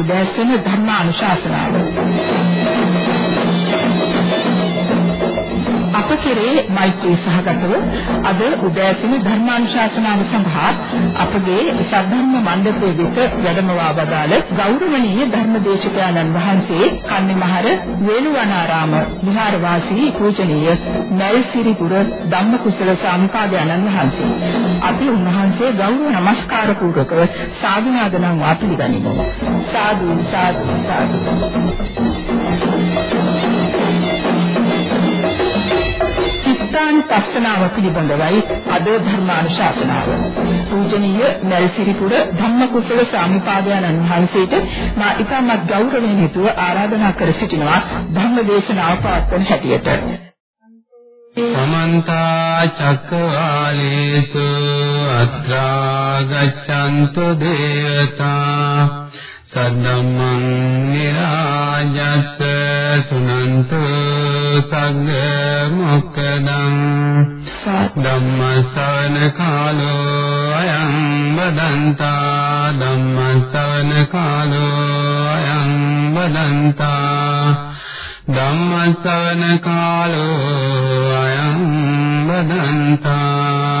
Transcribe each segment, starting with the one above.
උදෑසන ධර්මානුශාසනාව. අප කෙරේ මෛත්‍රී සහගතව අද උදෑසන ධර්මානුශාසනාව සඳහා අපගේ සද්ධර්ම මණ්ඩපයේ වෙත වැඩමවා වදාළ ගෞරවනීය ධර්මදේශකයන්න් වහන්සේ කන්නිමහර වේළුවනාරාම විහාරවාසී පූජනීය මල්සිරිපුර ධම්මකුසල සාමිපාදයන්න් වහන්සේ. අපි උන්වහන්සේ ගෞරව නමස්කාර පූර්වකව සාදුනාදනම් වා පිළිගනිමු. සාදු සාදු සාදු. චිත්තානුපස්සනාව පිළිබඳවයි අද ධර්මානුශාසනාව. පූජනීය මල්සිරිපුර ධම්මකුසල සාමිපාදයන්න් වහන්සේට මා ඉතාමත් ගෞරවයෙන් යුතුව ආරාධනා කර සිටිනවා ධම්මදේශනාව පවත්වන හැටියට. සමන්ත චක්කවාලේසු අත්‍රා ගච්ඡන්තු දේවතා සද්දම්මං නිරාජස්ස සුනන්තු සග්ග මොක්කදං ධම්මසවන කාලෝ අයං වදන්තා ධම්මසවන කාලෝ අයං වදන්තා ධම්මසවන කාලෝ අයං වදන්තා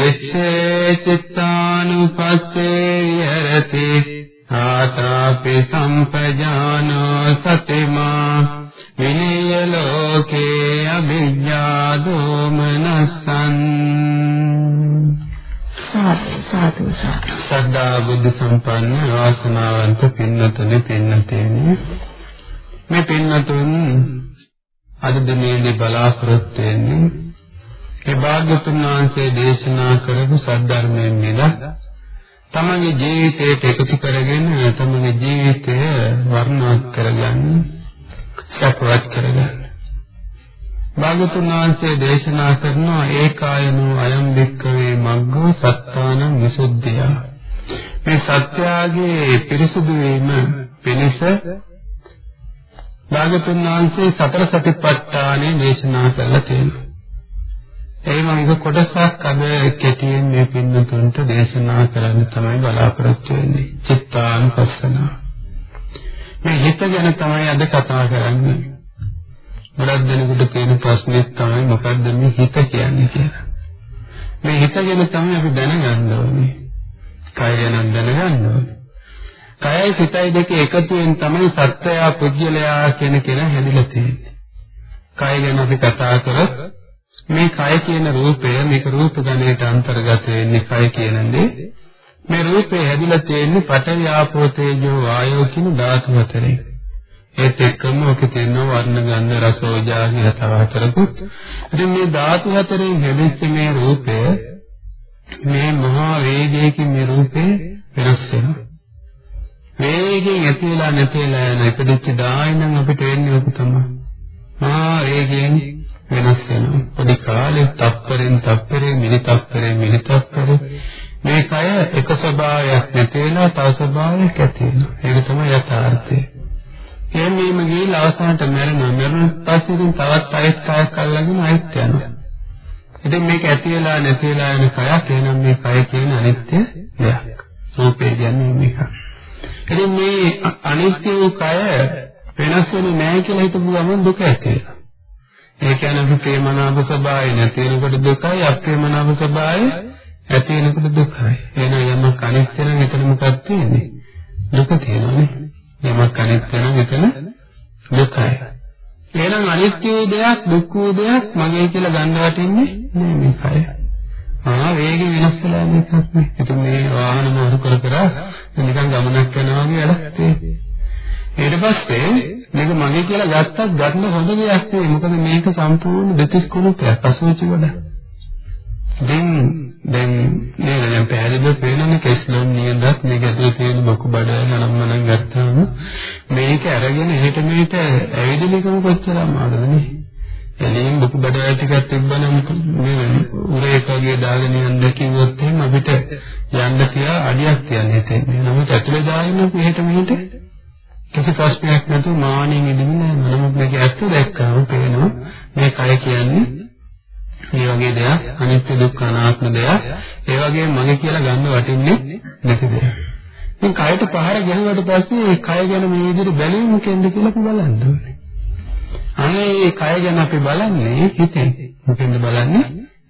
චිත්තේ චිත්තානුපස්සේ විහෙරති ආතාපි සම්පජානෝ සතිමා විනය ලෝකේ අභිඥා දෝමනසං සාදු සාදු සද්ධා බුද්ධ සම්පන්න වාසනාවන්ත පින්නතුනි පින්නතේනි। මේ පින්නතුන් අද දිනේදී බලාපොරොත්තු වෙන්නේ ඒ භාග්‍යතුන් වහන්සේ දේශනා කරපු සද්ධර්මයෙන් මිද තමගේ ජීවිතයට එකතු කරගෙන තමගේ ජීවිතය වර්ණවත් කරගන්න සපවත් කරගන්න. භාග්‍යතුන් වහන්සේ දේශනා කරනවා ඒකායනෝ අයම් වික්කවේ මග්ගෝ සත්තානං විසුද්ධිය. මේ සත්‍යාගේ පිරිසුදු වීම පිණිස භාග්‍යතුන් වහන්සේ සතර සතිපට්ඨානෙ දේශනා කළා තියෙනවා. ඒ වගේ කොටසක් අද කෙටියෙන් මේ පින්නතුන්ට දේශනා කරන්න තමයි බලාපොරොත්තු වෙන්නේ. චිත්තානුපස්සන. මේ හිත ගැන තමයි අද කතා කරන්නේ. ගොඩක් දෙනෙකුට තියෙන ප්‍රශ්නේ තමයි මොකද්ද මේ හිත කියන්නේ කියලා. මේ හිත ගැන තමයි අපි දැනගන්න ඕනේ. කය ගැන දැනගන්න ඕනේ. කයයි සිතයි දෙක එකතුවෙන් තමයි සත්‍යය පුජ්‍යලයා කියන කෙනා හැදිලා තියෙන්නේ. කය ගැන අපි කතා කරොත් මේ කය කියන රූපය මේක රූප ගණයට අන්තර්ගත වෙන්නේ කය කියනනේ මේ රූපේ හැදිලා තියෙන්නේ පඨවි ආපෝ තේජෝ වායෝ කියන ධාතු හතරෙන්. ඒත් එක්කම ඔක තියෙන වර්ණ ගන්ධ රස ඕජා කියලා තව හතරකුත්. ඉතින් මේ ධාතු හතරෙන් හැදිච්ච මේ රූපය මේ මහා වේගයකින් මේ රූපේ වෙනස් වෙනවා. වේගයෙන් ඇතිලා නැතිලා යන ඉපදිච්ච දායනම් අපිට වෙන්නේ ඔක තමයි. මහා වේගයෙන් වෙනස් වෙනවා. පොඩි කාලේ තප්පරෙන් තප්පරේ මිලි තප්පරේ මිලි තප්පරේ මේ කය එක ස්වභාවයක් නැති වෙනවා තව ස්වභාවයක් ඇති වෙනවා. ඒක තමයි යථාර්ථය. එන්නේම ගිහිල්ලා අවසානට මැරෙනවා. මැරුණත් පස්සේ ඉතින් තවත් අයෙත් කයක් අල්ලගෙන අයෙත් යනවා. ඉතින් මේක ඇති වෙලා නැති වෙලා යන කයක් එහෙනම් මේ කය කියන අනිත්‍ය දෙයක්. රූපේ කියන්නේ මේක. ඉතින් මේ අනිත්‍ය වූ කය වෙනස් වෙන්නේ නැහැ කියලා හිතපු ගමන් දුක ඇති වෙනවා. ඒ කියන්නේ අපි ප්‍රේමනාප ස්වභාවය නැති වෙනකොට දුකයි අප්‍රේමනාප ස්වභාවය ඇති වෙනකොට දුකයි. එහෙනම් යමක් අනිත්‍ය නම් එතන මොකක්ද තියෙන්නේ? දුක තියෙනවානේ. යමක් අනිත්‍ය නම් එතන දුකයි. එහෙනම් අනිත්‍ය දෙයක් දුක් වූ දෙයක් මගේ කියලා ගන්න වටින්නේ නෑ මේකයි. ආ වේගෙ වෙනස් වෙලා යන එකක් නේ. ඒත් මේ වාහන මාරු කර කර නිකන් ගමනක් යනවා වගේ වැඩක් තියෙන්නේ. ඊට පස්සේ මේක මගේ කියලා ගත්තත් ගන්න හොඳ දෙයක් නෙවෙයි. මොකද මේක සම්පූර්ණ දෙතිස් කුණුපයක් අසුචි වල. දැන් දැන් නේද දැන් පැහැදිලිව පේනනේ කෙස්ලොම් නියඳත් මේක ඇතුලේ තියෙන බොකු බඩ නම්මනම් ගත්තාම මේ මේක අරගෙන එහෙට මෙහෙට ඇවිදින එකම කොච්චර අමාරුද නේ? එළියෙන් දුක බඩවැල් ටිකක් තිබ්බනම් මේ උරේක වගේ දාගෙන යන්න කිව්වොත් එහෙනම් අපිට යන්න තියා අඩියක් තියන්න හිතෙන්නේ. නමුත් ඇතුලේ දාගෙන එහෙට මෙහෙට කිසි ප්‍රශ්නයක් නැතුව මානෙන් ඉඳින්න නමුත් මේක ඇත්ත දැක්කම පේනවා මේ කය කියන්නේ මේ වගේ දෙයක් අනිත්‍ය දුක්ඛ අනාත්ම දෙයක් ඒ වගේම මගේ කියලා ගන්න වටින්නේ නැති දෙයක්. ඉතින් කයට පහර ගැහුවට පස්සේ ඒ කය ගැන මේ විදිහට බැලීම මොකෙන්ද කියලා අපි බලන්න ඕනේ. අනේ මේ කය ගැන අපි බලන්නේ හිතෙන්. මොකෙන්ද බලන්නේ?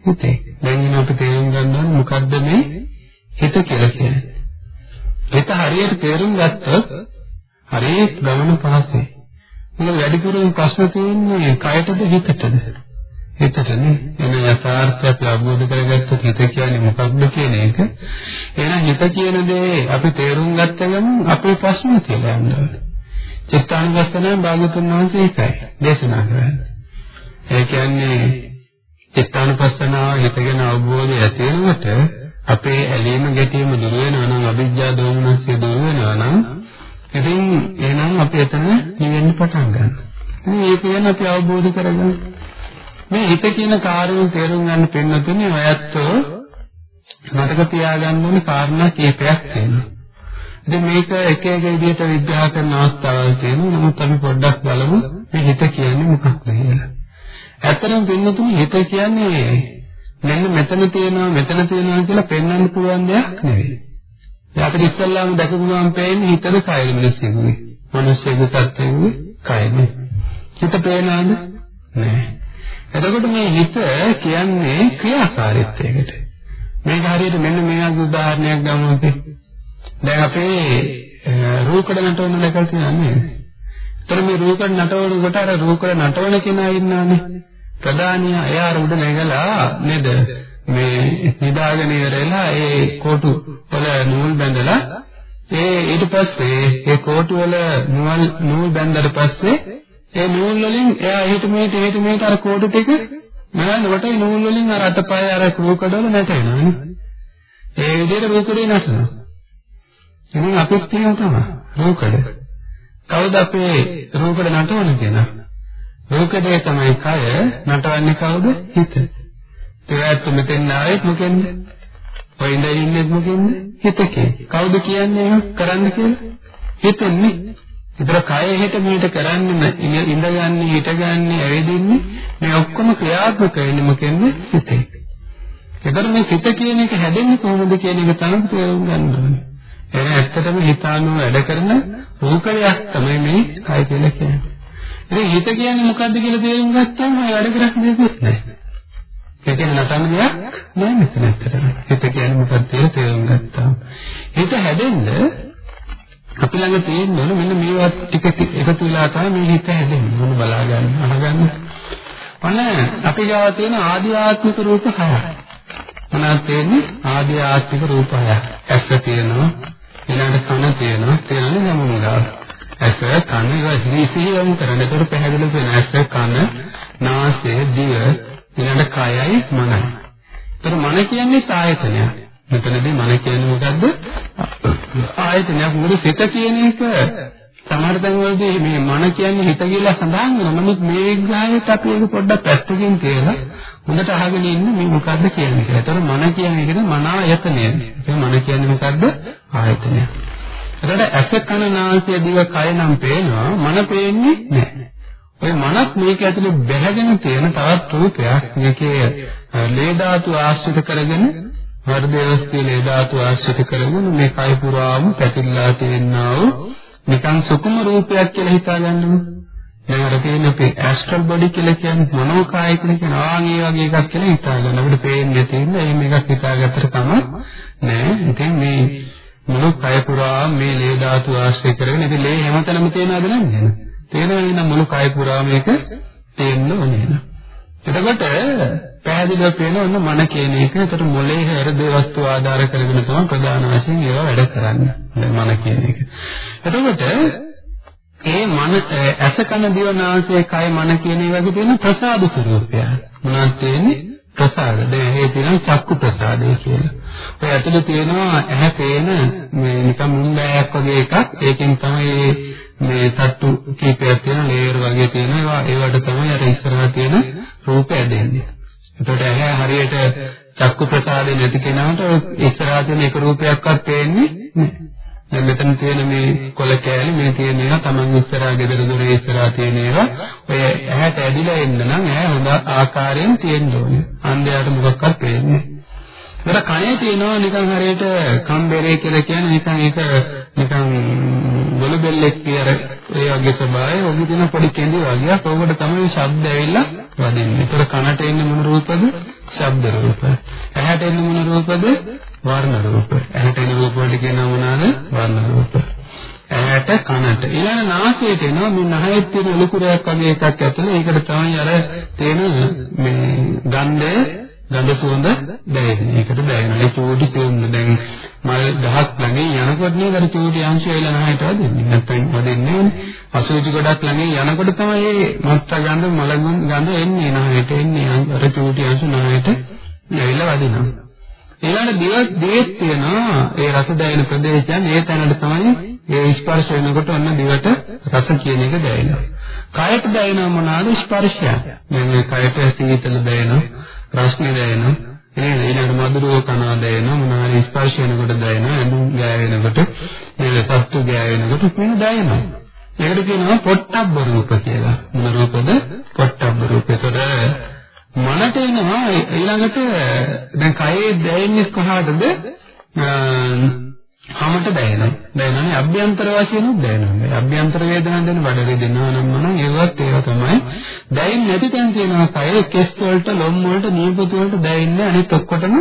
හිතේ. දැන් අපි තේරුම් ගන්න ඕනේ මොකද්ද මේ හිත කියලා කියන්නේ. හිත හරියට තේරුම් ගත්තොත් හරිය ගමන පහසේ. මොකද වැඩිපුරම ප්‍රශ්න තියෙන්නේ කයටද හිතටද? හිතටනේ. එන යථාර්ථය අපි අවබෝධ කරගත්තොත් හිත කියන්නේ මොකක්ද කියන එක. එහෙනම් හිත කියන දේ අපි තේරුම් ගත්ත ගමන් අපේ ප්‍රශ්න කියලා යනවා. චිත්තානුපස්සනාව භාගතුන් වහන්සේ ඒකයි දේශනා කරන්නේ. ඒ කියන්නේ චිත්තානුපස්සනාව හිතගෙන අවබෝධය ඇති වෙනකොට අපේ ඇලීම ගැටීම දුර වෙනවා නම් අවිජ්ජා දෝමනස්ය දුර වෙනවා නම් ඉතින් එහෙනම් අපි එතන නිවෙන්න පටන් ගන්නවා. මේ කියන අපි අවබෝධ කරගන්න. මේ හිත කියන කාර්යය තේරුම් ගන්න පෙන්නතුනේ ඔයත්ෝ මතක තියාගන්න ඕනේ කාරණා කීපයක් තියෙනවා. ඉතින් මේක එක එක විදිහට විග්‍රහ කරන අවස්ථාවල් තියෙනවා. නමුත් අපි පොඩ්ඩක් බලමු මේ හිත කියන්නේ මොකක්ද කියලා. ඇත්තටම පෙන්නතුනේ හිත කියන්නේ මෙන්න මෙතන තියෙනවා මෙතන තියෙනවා කියලා පෙන්වන්න පුළුවන් දෙයක් නෙවෙයි. දැන් අපිට ඉස්සල්ලාම දැකපු ගමන් පේන්නේ හිතද කයද මිනිස්සුගේ. මිනිස්සුගේ සත්‍යයේ කයනේ. හිත පේනවද? නෑ. එතකොට මේ හිත කියන්නේ ක්‍රියාකාරීත්වයකට. මේක හරියට මෙන්න මේ වගේ උදාහරණයක් ගමු අපි. දැන් අපේ රූකඩ නටවන දැකලා තියෙනන්නේ. ඒතර මේ රූකඩ නටවනකොට අර රූකඩ නටවන කෙනා ඉන්නවනේ. ප්‍රධානියා එයා උඩ නැගලා නේද? මේ නිදාගෙන ඉවරලා ඒ කොටු වල නූල් බැඳලා ඒ ඊට පස්සේ ඒ කොටු වල නූල් නූල් බැඳලා පස්සේ ඒ නූල් වලින් එයා හිට මේට හිට මේට අර කොටු ටික නෑනකොට ඒ නූල් වලින් අර අතපය අර කුකඩවල නැටෙනවානේ ඒ විදිහට රූකඩේ නැටනවා. එහෙනම් අපිත් තියෙන තමයි රූකඩ. කවුද අපේ රූකඩ නටවන්නේ කෙනා? රූකඩේ තමයි කය නටවන්නේ කවුද? හිත. ඒත් මෙතෙන් ආවෙත් මොකෙන්ද? ඔය ඉඳලා ඉන්නේ මොකෙන්ද? හිතකේ. කවුද කියන්නේ ඒක කරන්න කියලා? හිතන්නේ. ඒතර කය හිත මේට කරන්නේ ඉඳගන්නේ, හිටගන්නේ, ඇවිදින්නේ මේ ඔක්කොම ක්‍රියාත්මක වෙන්නේ මොකෙන්ද? හිතේ. ඒතර මේ හිත කියන එක හැදෙන්නේ කොහොමද කියන එක තමයි තේරුම් ගන්න ඕනේ. ඒක ඇත්තටම හිතානුව වැඩ කරන රූපයක් තමයි මේ කය කියලා කියන්නේ. ඉතින් හිත කියන්නේ මොකද්ද කියලා තේරුම් ගත්තාම වැඩ කරක් දෙයක් නැහැ. ඒකෙන් නටන දෙයක් නෑ මෙතන ඇත්තටම. හිත කියන්නේ මොකක්ද කියලා තේරුම් ගත්තා. හිත හැදෙන්න අපි ළඟ තියෙන්න ඕන මෙන්න මේවා ටික එකතු වෙලා තමයි මේ හිත හැදෙන්නේ. මොන බලා ගන්න, අහගන්න. ඔන්න අපි ගාව තියෙන ආධ්‍යාත්මික රූප හයක්. මොනවද තියෙන්නේ? ආධ්‍යාත්මික රූප හයක්. ඇස තියෙනවා, ඊළඟට කන තියෙනවා, තියෙනනේ හැමෝම ගාව. ඇස, කන, ඒවා හිරිසිහි යමු කරන්නේ. ඒකට පැහැදිලිව වෙන ඇස, කන, නාසය, දිව ඊළඟ කයයි මනයි. ඒතර මන කියන්නේ ආයතනයක්. මෙතනදී මන කියන්නේ මොකද්ද? ආයතනයක්. මොකද සිත කියන එක සමහර තැන්වලදී මේ මන කියන්නේ හිත කියලා සඳහන් වෙනවා. නමුත් මේ විග්‍රහයට අපි ඒක පොඩ්ඩක් පැත්තකින් තියලා හොඳට අහගෙන ඉන්න මේ මොකද්ද කියන්නේ කියලා. ඒතර මන කියන්නේ කියන මන ආයතනය. ඒ මන කියන්නේ මොකද්ද? ආයතනය. එතකොට ඇස කන නාසය දිව කය නම් පේනවා මන පේන්නේ නැහැ. ඔය මනත් මේක ඇතුලේ බැහැගෙන තියෙන තවත් රූපයක් මේකේ ලේ ධාතු ආශ්‍රිත කරගෙන වර්ධේවස්ති ලේ ධාතු ආශ්‍රිත කරගෙන මේ කය පුරාම පැතිරලා තියෙනා වූ නිකන් සුකුම රූපයක් කියලා හිතාගන්නමු. දැන් අර තියෙන අපේ ඇස්ට්‍රල් බොඩි කියලා කියන්නේ මනෝ කාය කියලා කියන ආන් ඒ වගේ එකක් කියලා හිතාගන්න. අපිට පේන්නේ තියෙන එහෙම එකක් හිතාගත්තට තමයි නෑ. ඉතින් මේ මුළු කය පුරා මේ ලේ ධාතු ආශ්‍රය කරගෙන ඉතින් ලේ හැමතැනම තියෙනවද නැද්ද? තේරෙන්නේ නම් මුළු කය පුරා මේක තේන්න ඕනේ නේද? එතකොට පැහැදිලිව පේන ඔන්න මන කියන එක. එතකොට මොලේ හෘද වස්තු ආධාර කරගෙන තමයි ප්‍රධාන වශයෙන් ඒවා වැඩ කරන්නේ. මන කියන එක. එතකොට ඒ මන ඇස කන දිව නාසය කය මන කියන ඒ වගේ තියෙන ප්‍රසාද ස්වરૂපය. මොනවද තියෙන්නේ? ප්‍රසාද. දැන් ඇහි තියෙන චක්කු ප්‍රසාදය කියලා. ඔය ඇතුලේ තියෙනවා ඇහැ පේන මේ නිකන් මුංගෑයක් වගේ එකක්. ඒකෙන් තමයි මේ තට්ටු කීපයක් තියෙන ලේයර් වගේ තියෙන ඒවා ඒවට තමයි අර ඉස්සරහා තියෙන රූපය දෙන්නේ. එතකොට ඇහැ හරියට චක්කු ප්‍රසාදේ නැති කෙනාට ඉස්සරහා තියෙන එක රූපයක්වත් පේන්නේ නැහැ. දැන් මෙතන තියෙන මේ කොළ කෑලි මේ තියෙන ඒවා Taman ඉස්සරහා ගෙදර දොරේ ඉස්සරහා තියෙන ඒවා ඔය ඇහැට ඇදිලා එන්න නම් ඇහැ හොඳ ආකාරයෙන් තියෙන්න ඕනේ. අන්ධයාට මොකක්වත් පේන්නේ නැහැ. ඒතර කනේ තියෙනවා නිකන් හරියට කම්බරේ කියලා කියන්නේ නිකන් ඒක නිකන් ගොළු බෙල්ලෙක් කියන ඒ වගේ ස්වභාවය ඔබ තියෙන පොඩි කෙඳි වගේ ඕකට තමයි ශබ්ද ඇවිල්ලා වදින්නේ. ඒතර කනට එන්නේ මොන රූපද? ශබ්ද රූප. ඇහැට එන්නේ මොන රූපද? වර්ණ රූප. ඇහැට එන රූප වලට කියනවා මොනවාද? වර්ණ රූප. ඇහැට කනට ඊළඟ නාසයට එනවා මේ නහයේ තියෙන ලුකුරයක් වගේ එකක් ඇතුළේ ඒකට තමයි අර තේන මේ ගන්ධය ගඳ සුවඳ දැනෙන්නේ. ඒකට දැනෙනවා. ඒ චූටි සුවඳ දැන් මල් ගහක් ළඟින් යනකොට නේද අර චූටි අංශය එලා නහයට වදින්නේ. නැත්නම් වදින්නේ නෑනේ. අසුචි ගොඩක් ළඟින් යනකොට තමයි මේ මත්ත ගඳ මල ගඳ එන්නේ නහයට එන්නේ. අර චූටි අංශ නහයට ඇවිල්ලා වදිනවා. ඊළඟ දිව දිවෙත් තියෙනවා ඒ රස දැනෙන ප්‍රදේශයන් ඒ තැනට තමයි ඒ ස්පර්ශ වෙනකොට ඔන්න දිවට රස කියන එක දැනෙනවා. කයට දැනෙන මොනවාද ස්පර්ශය? දැන් මේ කයට සීතල දැනෙනවා, රස්නේ දැනෙනවා, නේද? ඊළඟ මధుරව කනවා දැනෙනවා, මොනවාරි ස්පර්ශ වෙනකොට දැනෙනවා, ඇඳුම් ගෑවෙනකොට, නේද? සත්තු ගෑවෙනකොට මේක දැනෙනවා. ඒකට කියනවා පොට්ටබ්බ රූප කියලා. මොන රූපද? පොට්ටබ්බ රූපේතර මනට එනවා ඊළඟට දැන් කයේ දැනෙන්නේ කොහාටද? හමට දැනෙනවා. දැනෙන්නේ අභ්‍යන්තර වශයෙන් දැනෙනවා. අභ්‍යන්තර වේදනා දෙන බඩ වේදනා නම් මොන ඒවත් ඒවා තමයි. දැනෙන්නේ නැති තැන තියෙනවා කයේ කෙස් වලට, ලොම් වලට, නියපොතු වලට දැනෙන්නේ අනිත් ඔක්කොටම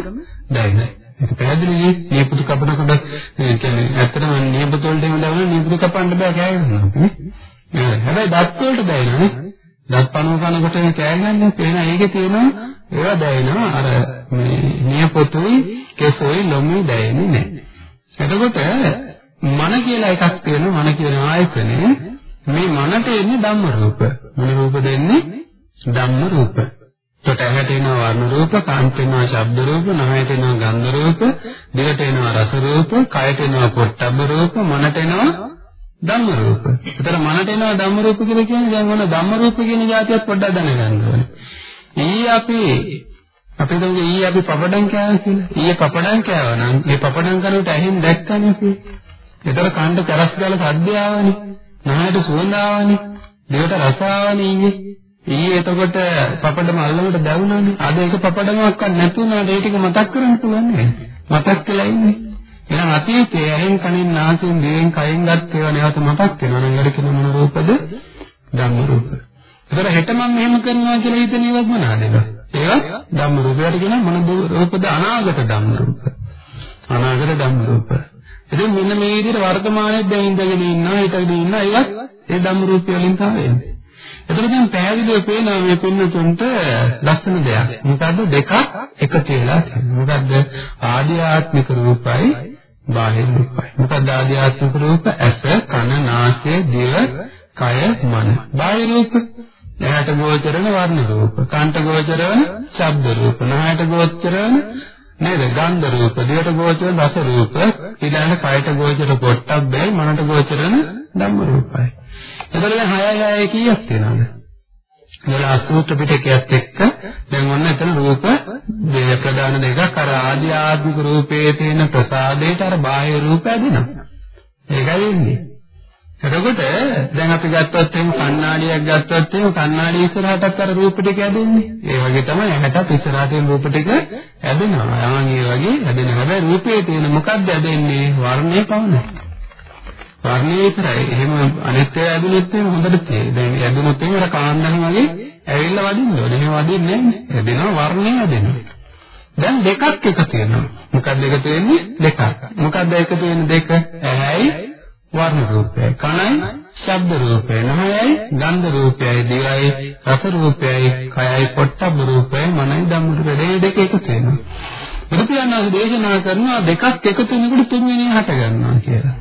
දැනෙනවා. ඒක පැහැදිලිනේ නියපොතු කපනකොට කියන්නේ ඇත්තටම නියපොතු වලට එහෙම දැනෙන නියපොතු කපන්න බෑ කෑගන්නවා. හැබැයි දත් වලට දැනෙනවා දත්පණුව කනකොට මේ කෑ ගන්න පේන ඒකේ තියෙනවා ඒවා දැනෙනවා අර මේ නියපොතුයි කෙසොයි ලොමුයි දැනෙන්නේ නැහැ. එතකොට මන කියලා එකක් තියෙනවා මන කියන ආයතනේ මේ මනට එන්නේ ධම්ම රූප. මොන රූපද එන්නේ? ධම්ම රූප. තොට ඇහැට එනවා වර්ණ රූප, කාන්ට එනවා ශබ්ද රූප, නහයට එනවා ගන්ධ රූප, දිවට එනවා රස රූප, කයට එනවා පොට්ටබ්බ රූප, මනට එනවා ධම්ම රූප. ඒතර මනට එනවා ධම්ම රූප කියලා කියන්නේ දැන් මොන ධම්ම රූප කියන જાතියත් පොඩ්ඩක් දැනගන්න ඕනේ. ඊයේ අපි අපි දන්නේ ඊයේ අපි පපඩම් කෑවා කියලා. ඊයේ පපඩම් කෑවා නම් මේ පපඩම් කනකොට ඇහෙන් දැක්කනේ අපි. ඒතර කණ්ඩ කරස් ගාලා සද්ද ආවනේ. නහයට සුවඳ ආවනේ. දෙවට රස ආවනේ ඊයේ. ඊයේ එතකොට පපඩම අල්ලනකොට දැවුණානේ. අද ඒක පපඩමක් නැතුණාට ඒ ටික මතක් කරගන්න පුළුවන් නේද? මතක් වෙලා ඉන්නේ. එහෙනම් අතීතයේ ඇහෙන් කනෙන් නාසයෙන් දිවෙන් කයෙන් ගත් ඒවා නැවත මතක් වෙනවා නම් අර කියන මොන රූපද? ධම්ම රූප. ඒතර හෙට මම මෙහෙම කරනවා කියලා හිතන ඒවත් මොනවාද ඒවා? ඒවා ධම්ම රූපයට කියන මොන රූපද? අනාගත ධම්ම රූප. අනාගත ධම්ම රූප. ඉතින් මෙන්න මේ විදිහට වර්තමානයේ දැන් ඉඳගෙන ඉන්නවා හිටගෙන ඉන්නවා ඒවත් ඒ ධම්ම රූපය වලින් තමයි එන්නේ. එතකොට දැන් පැහැදිලිව පේනවා මේ පින්නතුන්ට ලස්සන දෙයක්. මොකද්ද දෙකක් එකතු වෙලා තියෙනවා. මොකද්ද ආධ්‍යාත්මික රූපයි බාහිර රූපයි. මොකද ආධ්‍යාත්මික රූප ඇස, කන, නාසය, දිව, කය, මන. බාහිර රූප ඇහැට ගෝචරන වර්ණ රූප, කන්ට ගෝචරන ශබ්ද රූප, නහයට ගෝචරන නේද? ගන්ධ රූප, දිවට ගෝචරන රස රූප, ඊළඟ කයට ගෝචර පොට්ටබ්බේ, මනට ගෝචරන ධම්ම රූපයි. එතකොට දැන් 6 6 කීයක් තියෙනවද? කියලා අසූත්‍ර පිටකයක් එක්ක දැන් ඔන්න එතන රූප දෙය ප්‍රධාන දෙකක් අර ආදී ආත්මික රූපයේ තියෙන ප්‍රසාදයට අර බාහ්‍ය රූප ඇදෙනවා. ඒකයි වෙන්නේ. එතකොට දැන් අපි ගත්තොත් එහෙනම් කණ්ණාඩියක් ගත්තොත් එහෙනම් කණ්ණාඩිය ඉස්සරහටත් අර රූප ටික ඇදෙන්නේ. ඒ වගේ තමයි ඇහැටත් ඉස්සරහට තියෙන රූප ටික ඇදෙනවා. ආන් ඒ වගේ ඇදෙන හැබැයි රූපයේ තියෙන මොකක්ද ඇදෙන්නේ? වර්ණය පවණයි. වර්ණය විතරයි. එහෙම අනිත් ඒවා ඇදුනොත් එහෙම හොඳට තේරෙයි. දැන් ඇදුනොත් එහෙම අර කාන්දන වගේ ඇවිල්ලා වදින්න ඕනේ. එහෙම වදින්නේ නැහැ. ඇදෙනවා වර්ණය ඇදෙනවා. දැන් දෙකක් එකතු වෙනවා. මොකක්ද එකතු වෙන්නේ? දෙකක්. මොකක්ද එකතු වෙන්නේ දෙක? ඇහැයි වර්ණ රූපයයි. කනයි ශබ්ද රූපයයි. නහයයි ගන්ධ රූපයයි. දිවයි රස රූපයයි. කයයි පොට්ටබ්බ රූපයයි. මනයි ධම්ම රූපයයි. මේ දෙක එකතු වෙනවා. බුදුපියාණන් දේශනා කරනවා දෙකක් එකතු වෙනකොට තුන්වෙනි හට ගන්නවා කියලා.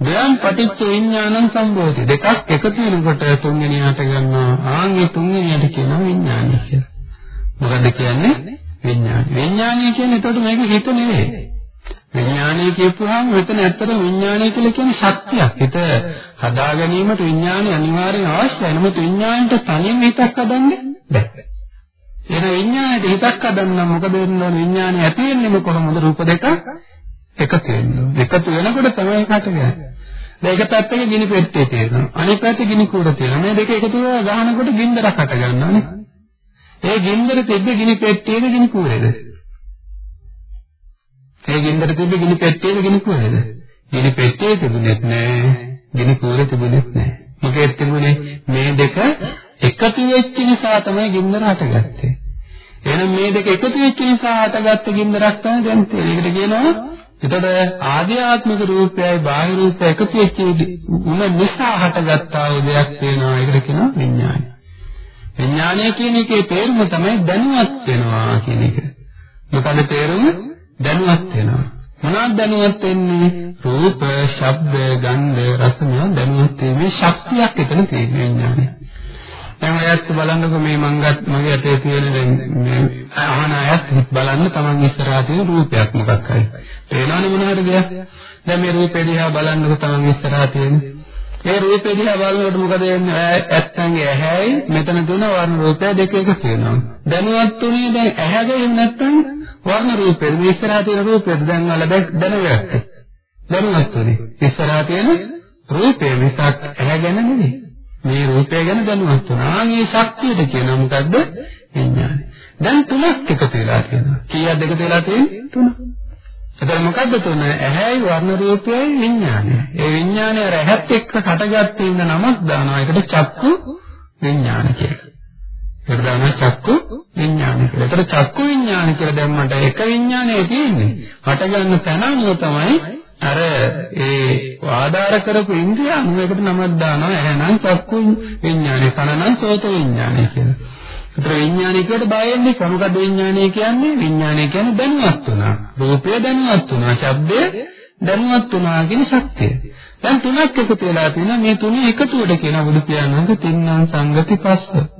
දෙයන් පටිච්ච විඥානං සම්භෝධි දෙකක් එකතු වෙනකොට තුන්වෙනියට ගන්නවා ආන්ගේ තුන්වෙනියට කියනවා විඥානය කියලා මොකද්ද කියන්නේ? විඥානය. විඥානය කියන්නේ එතකොට මේක හිත නෙවෙයි. විඥානය කියපුවාම මෙතන ඇත්තටම විඥානය කියලා කියන්නේ ශක්තියක්. හිත හදා ගැනීමට විඥානය අනිවාර්යෙන් අවශ්‍යයි. නමුත් විඥාණයට තනියම හිතක් හදන්නේ බැහැ. එන විඥාණයට හිතක් හදන්න මොකද වෙන්න ඕන විඥානය ඇති වෙන්නේ කොහොමද රූප දෙක එකතු වෙනවා. එකතු වෙනකොට තමයි හටගන්නේ. දැන් එක පැත්තක ගිනි පෙට්ටිය තියෙනවා. අනිත් පැත්තේ ගිනි කූඩ තියෙනවා. මේ දෙක එකතු වෙලා ගහනකොට ගින්දරක් හට ගන්නවානේ. ඒ ගින්දර තිබ්බ ගිනි පෙට්ටියේද ගිනි කූඩේද? ඒ ගින්දර තිබ්බ ගිනි පෙට්ටියේද ගිනි කූඩේද? ගිනි පෙට්ටියේ තිබුණෙත් නෑ. ගිනි කූඩේ තිබුණෙත් නෑ. මොකද තිබුණේ මේ දෙක එකතු වෙච්ච නිසා තමයි ගින්දර හටගත්තේ. එහෙනම් මේ දෙක එකතු වෙච්ච නිසා හටගත්ත ගින්දරක් තමයි දැන් තියෙන්නේ. ඒකට කියනවා එතකොට ආධ්‍යාත්මික රූපයයි බාහිර රූපය එකතු වෙච්ච උන නිසා හටගත්තා වූ දෙයක් තියෙනවා. ඒකට කියනවා විඥානය. විඥානය කියන එකේ තේරුම තමයි දැනුවත් වෙනවා කියන එක. මොකද තේරුම දැනුවත් වෙනවා. මොනවද දැනුවත් වෙන්නේ? රූප, ශබ්ද, ගන්ධ, රස මේවා දැනුවත් වීමේ ශක්තියක් එතන තියෙන විඥානය. දැන් ඔයත් බලන්නකො මේ මංගත් මගේ අතේ තියෙන දැන් මේ අහන අයත් බලන්න තමන් ඉස්සරහා තියෙන රූපයක් මොකක් හරි. පේනවනේ මොනවද දෙයක්. දැන් මේ රූපේ දිහා බලන්නකො තමන් ඉස්සරහා තියෙන. මේ රූපේ දිහා බලනකොට මොකද වෙන්නේ? ඇත්තන්ගේ ඇහැයි මෙතන තුන වර්ණ රූපය දෙක එක තියෙනවා. දැනුවත් උනේ දැන් ඇහැගෙන් නැත්තම් වර්ණ රූපේ මේ ඉස්සරහා තියෙන රූපේ දැන් වල දැනගත්තා. දැනුවත් උනේ. ඉස්සරහා තියෙන රූපේ මිසක් ඇහැ ගැන නෙවෙයි. මේ රූපය ගැන දැනුවත් වුණා. මේ ශක්තියට කියනවා මොකද්ද? විඥානය. දැන් තුනක් එකතු වෙලා තියෙනවා. කීයක්ද එකතු වෙලා තියෙන්නේ? තුන. එතන මොකද්ද තුන? ඇහැයි වර්ණ රූපයයි විඥානය. ඒ විඥානය අර ඇහත් එක්ක හටගත්තේ ඉන්න නමක් දානවා. ඒකට චක්කු විඥාන කියලා. ඒකට දානවා චක්කු විඥාන කියලා. ඒතර චක්කු විඥාන කියලා දැම්මට එක විඥානය තියෙන්නේ. හටගන්න තැන අනුව තමයි අර ඒ ආධාර කරපු ඉන්ද්‍රිය අනුවකට නමක් දානවා එහෙනම් චක්කු විඥානේ කනනම් සෝත විඥානේ කියලා. ඒතර විඥානය කියවට බය වෙන්නේ මොකද විඥානය කියන්නේ? විඥානය කියන්නේ දැනුවත් වුණා. රූපය දැනුවත් වුණා. ශබ්දය දැනුවත් වුණා කියන ශක්තිය. දැන් තුනක් එකතු වෙලා තියෙනවා මේ තුනේ එකතුවට කියන බුදු පියාණන්ගේ තින්නම් සංගති පස්ස.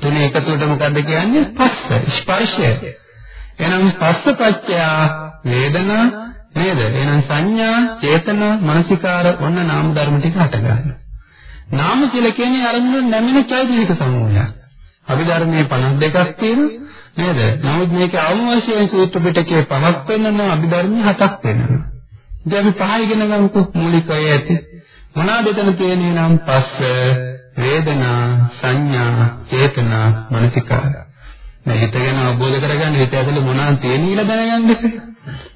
තුනේ එකතුවට මොකද්ද කියන්නේ? පස්ස ස්පර්ශය. එහෙනම් පස්සපච්චය වේදනා නේද? එහෙනම් සංඥා, චේතනා, මනසිකාර ඔන්න නාම ධර්ම ටික හට ගන්නවා. නාම කියලා කියන්නේ අරමුණ නැමෙන චෛතසික සමූහයක්. අභිධර්මයේ 52ක් තියෙනවා නේද? නමුත් මේකේ අවම වශයෙන් සූත්‍ර පිටකයේ පහක් වෙනවා අභිධර්මයේ හතක් වෙනවා. ඉතින් අපි පහ ඉගෙන ගමුකෝ මූලිකය ඇති. මොනවාද එතන තියෙන්නේ නම් පස්ස, වේදනා, සංඥා, චේතනා, මනසිකාර. මේ හිත ගැන අවබෝධ කරගන්න හිත ඇතුලේ මොනවද තියෙන්නේ කියලා දැනගන්න.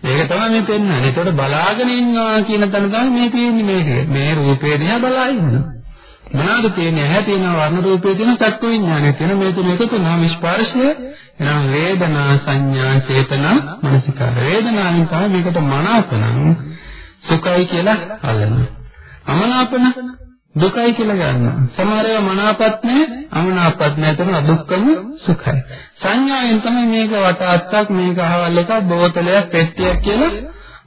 ඒක තමයි මේ පෙන්වන්නේ. ඒකට බලාගෙන ඉන්නවා කියන තැන තමයි මේ තියෙන්නේ මේක. මේ රූපේ දිහා බලා ඉන්නවා. මොනවාද තියෙන්නේ? ඇහැ තියෙනවා, වර්ණ රූපේ තියෙනවා, චක්කු විඥානය තියෙනවා. මේ තුන එකතු නම් ස්පර්ශය, එනම් වේදනා, සංඥා, චේතනා, මනසිකාර. වේදනාවෙන් තමයි මේකට මනාපනම් සුඛයි කියලා අල්ලනවා. අමනාපන දුකයි කියලා ගන්නවා. සමහර ඒවා මනාපත් නැහැ, අමනාපත් නැහැ. එතන දුක්ඛම සුඛයි. සංඥාවෙන් තමයි මේක වටාත්තක්, මේක අහවල් එකක්, බෝතලයක්, පෙට්ටියක් කියලා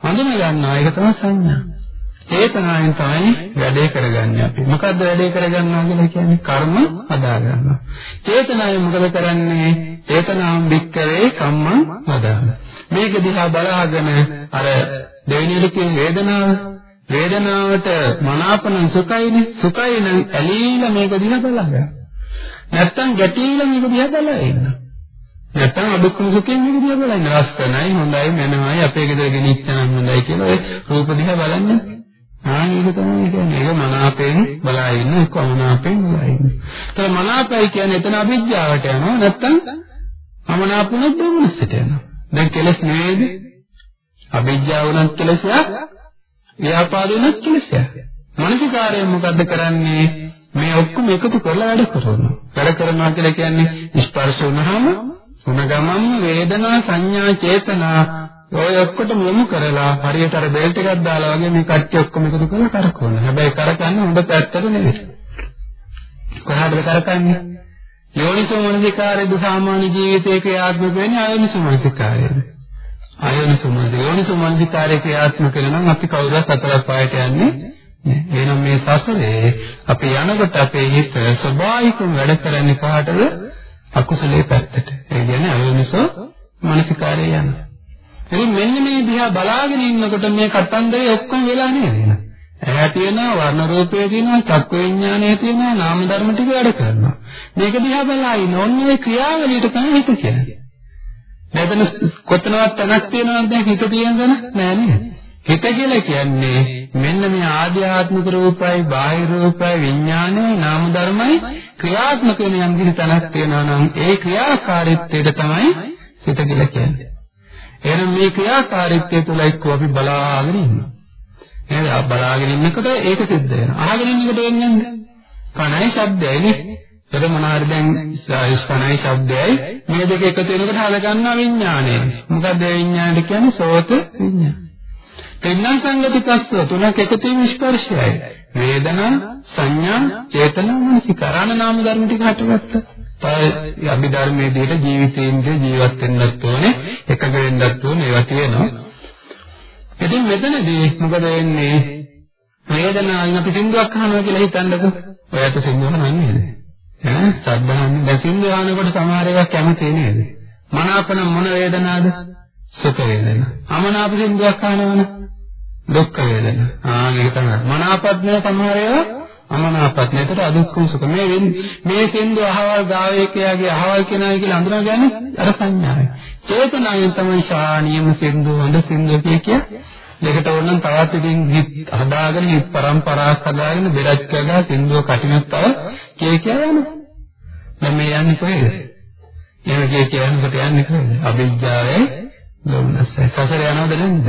හඳුන ගන්නවා. ඒක තමයි සංඥා. චේතනාවෙන් තමයි වැඩේ කරගන්නේ අපි. මොකද්ද වැඩේ කරගන්නවා කියලා කියන්නේ? කර්ම හදා ගන්නවා. චේතනාවෙන් මොකද කරන්නේ? චේතනාම් වික්කවේ කම්මං වදාන. මේක දිහා බලාගෙන අර දෙවෙනි එකේ වේදනාව වේදනාවට මනාපන සුඛයිනේ සුඛයි නම් ඇලීලා මේක දිහා බලන්න. නැත්තම් ගැටීලා මේක දිහා බලලා ඉන්න. නැත්තම් අදුක්කම සුඛයෙන් මේක දිහා බලන්න. රස්තනයි හොඳයි මනමයි අපේ ගෙදර ගෙනිච්ච නම් හොඳයි කියලා ඒ රූප දිහා බලන්නේ. ආ ඒක තමයි කියන්නේ. ඒක මනාපයෙන් බලා ඉන්න එක්ක අමනාපයෙන් බලා ඉන්න. ඒතර මනාපයි කියන්නේ එතන අවිද්‍යාවට යනවා නැත්තම් අමනාපුනොත් දුන්නස්සට යනවා. දැන් කෙලස් නෙවෙයිද? අවිද්‍යාව උනත් කෙලසයක් ව්‍යාපාද වෙනත් කෙලෙසයක්. මානසිකාරය මොකද්ද කරන්නේ? මේ ඔක්කොම එකතු කරලා වැඩ කරනවා. වැඩ කරනවා කියලා කියන්නේ ස්පර්ශ වුණාම උන ගමන් වේදනා සංඥා චේතනා ඔය ඔක්කොටම යොමු කරලා හරියට අර බෙල්ට් එකක් දාලා වගේ මේ කට්ටිය ඔක්කොම එකතු කරලා කරකවන. හැබැයි කරකන්නේ හොඳ පැත්තට නෙවෙයි. කොහාටද කරකන්නේ? යෝනිසෝ මනසිකාරයේද සාමාන්‍ය ජීවිතයේ ක්‍රියාත්මක වෙන්නේ අයෝනිසෝ මනසිකාරයේද? අයෝනිසෝමනස යෝනිසෝමනසිකාරය ක්‍රියාත්මක කරනවා නම් අපි කවුරුත් සතර පායට යන්නේ එහෙනම් මේ සසරේ අපි යනකොට අපේ හිත ස්වභාවිකව වැඩ කරන්නේ කාටද අකුසලයේ පැත්තට. ඒ කියන්නේ අයෝනිසෝ මානසිකාරය යනවා. ඉතින් මෙන්න මේ දිහා බලාගෙන ඉන්නකොට මේ කතන්දරේ ඔක්කොම වෙලා නේද? ඇහැ තියෙනවා වර්ණ රූපය තියෙනවා චක්ක විඥානය තියෙනවා නාම ධර්ම ටික වැඩ කරනවා. මේක දිහා බලලා ඉන්න ඕනේ ක්‍රියාවලියට තමයි හිත කියන්නේ. මෙතන කොතනවත් තැනක් තියෙනවද දැන් හිත තියෙන තැන නෑ නේද? හිත කියලා කියන්නේ මෙන්න මේ ආධ්‍යාත්මික රූපයි බාහිර රූපයි විඥානයයි නාම ධර්මයි ක්‍රියාත්මක වෙන යම් කිසි තැනක් තියෙනවා නම් ඒ ක්‍රියාකාරීත්වයට තමයි සිත කියලා කියන්නේ. එහෙනම් මේ ක්‍රියාකාරීත්වය තුළ එක්ක අපි බලාගෙන ඉන්නවා. නේද? බලාගෙන ඉන්නකොට ඒක සිද්ධ වෙනවා. අහගෙන ඉන්නකොට වෙන්නේ කණයි ශබ්දයයි නේ. ඒක මොනවාරි දැන් ස්කණයි ශබ්දයයි මේ දෙක එකතු වෙනකොට හද ගන්නවා විඥානය. මොකද ඒ විඥානයට කියන්නේ සෝත විඥාන. පෙන්නා සංගති පස්ස තුනක් එකතු වීම ස්පර්ශයයි. වේදනා, සංඥා, චේතනා, මනසිකරණ නාම ධර්ම ටික හටගත්තා. තව අභිධර්මයේ දිහට ජීවිතේන්ද්‍රිය ජීවත් වෙන්නත් ඕනේ, එකග වෙන්නත් ඕනේ ඒවා තියෙනවා. ඉතින් මෙතනදී මොකද වෙන්නේ? වේදනාවෙන් අපි සින්දුවක් අහනවා කියලා හිතන්නකෝ. ඔයත් සින්දුව අහන්නේ ඈ සද්ධාන්නේ දැන් සින්දුව අහනකොට සමහර ඒවා කැමති නේද? මනාපන මොන වේදනාවද? සුඛ වේදනා. අමනාප සින්දුවක් අහනවනේ දුක් වේදනා. ආ ඒක තමයි. මනාපත් නෑ සමහර ඒවා අමනාපත් නෑ. ඒකට අදුක්ඛම සුඛ. මේ මේ සින්දුව අහවල් ගායකයාගේ අහවල් කෙනායි කියලා අඳුනගන්නේ අර සංඥාවයි. චේතනාවෙන් තමයි ශානියම සින්දුව හොඳ සින්දුව කිය දෙකට ඕනනම් තවත් ඉතින් හිත හදාගෙන හිත પરම්පරාවක් හදාගෙන බෙරක් කගා සින්දුව කටිනුත් තව කිය කිය යනවා. දැන් මේ යන්නේ කොහෙද? එහෙම කිය කිය යනකොට යන්නේ කොහෙද? අවිජ්ජාවේ ලෝමනසයි. සසර යනවද නැද්ද?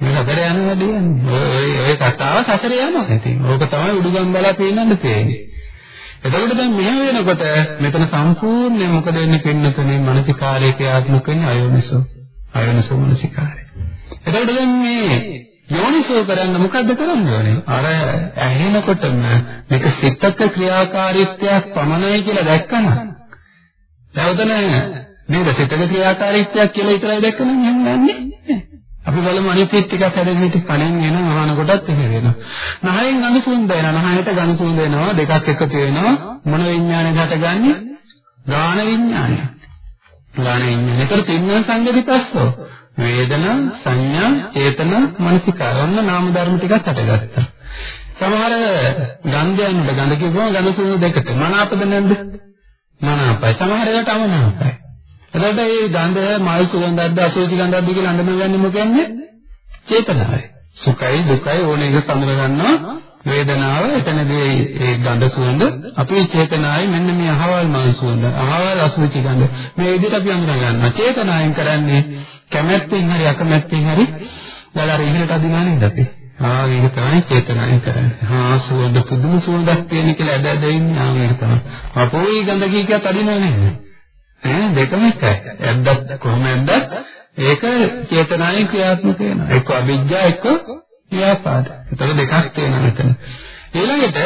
මේ සසර යනවා කියන්නේ. ඔය ඔය කතාව සසර යනවා. ඉතින් ඕක තමයි උඩුගම් බලා පේන්නන්න තියෙන්නේ. එතකොට දැන් මෙහෙම වෙනකොට මෙතන සම්පූර්ණයෙන් මොකද වෙන්නේ පින්නතනේ මානසිකාරයේ ක්‍රියාත්මක වෙන්නේ අයෝනිසෝ. අයෝනිසෝ මානසිකාරය. එතකොට දැන් මේ යෝනිසෝ කරන්න මොකද්ද කරන්න ඕනේ? අර ඇහෙනකොටම මේක සිතක ක්‍රියාකාරීත්වයක් පමණයි කියලා දැක්කම දැන් නේද සිතක ක්‍රියාකාරීත්වයක් කියලා විතරයි දැක්කම එහෙම නන්නේ. අපි බලමු අනිත් ටිකක් හැදෙන විට කණෙන් එන අහන කොටත් එහෙම වෙනවා. නහයෙන් ගඳ සුවඳ එනවා. නහයට ගඳ සුවඳ එනවා. දෙකක් එකතු වෙනවා. මොන විඥානයද හටගන්නේ? ගාන විඥානය. ගාන විඥානය. ඒතර තින්න සංගතිපස්සෝ. වේදනා, සංඥා, චේතනා, මනසිකාර. ඔන්න නාම ධර්ම ටිකක් හටගත්තා. සමහර ගන්ධයන්ට ගඳ කියපුවම ගඳ සුවඳ දෙකට මනාපද නැද්ද? මනාපයි. සමහර ඒවාට අමනාපයි. එතකොට මේ ගන්ධ මල් සුවඳක්ද අසෝචි ගන්ධක්ද කියලා අඳුනගන්නේ මොකන්නේ? චේතනාවයි. සුඛයි දුකයි ඕන එක සඳර ගන්නවා වේදනාව එතනදී ඒ ගඳ සුවඳ අපේ චේතනාවේ මෙන්න මේ අහවල් මල් සුවඳ අහවල් අසුචි ගඳ මේ විදිහට අපි අඳුන ගන්නවා චේතනාවෙන් කරන්නේ කැමැත්තෙන් හරි අකමැත්තෙන් හරි දාලා ඉහළට අදිනා නේද අපි ආ ඒක තමයි චේතනාවෙන් කරන්නේ හා සුවඳ පුදුම සුවඳක් තියෙන කියලා ඇද ඇද ඉන්නේ ආ ඒක තමයි අපෝයි ගඳ කීකියත් අදිනව නේද ඈ දෙකම එකයි. ඇද්දත් කොහොම ඇද්දත් ඒක චේතනාවෙන් ක්‍රියාත්මක වෙනවා. එක්ක අවිජ්ජා එක්ක ව්‍යාපාද. ඒතර දෙකක් තියෙනවා මෙතන. ඊළඟට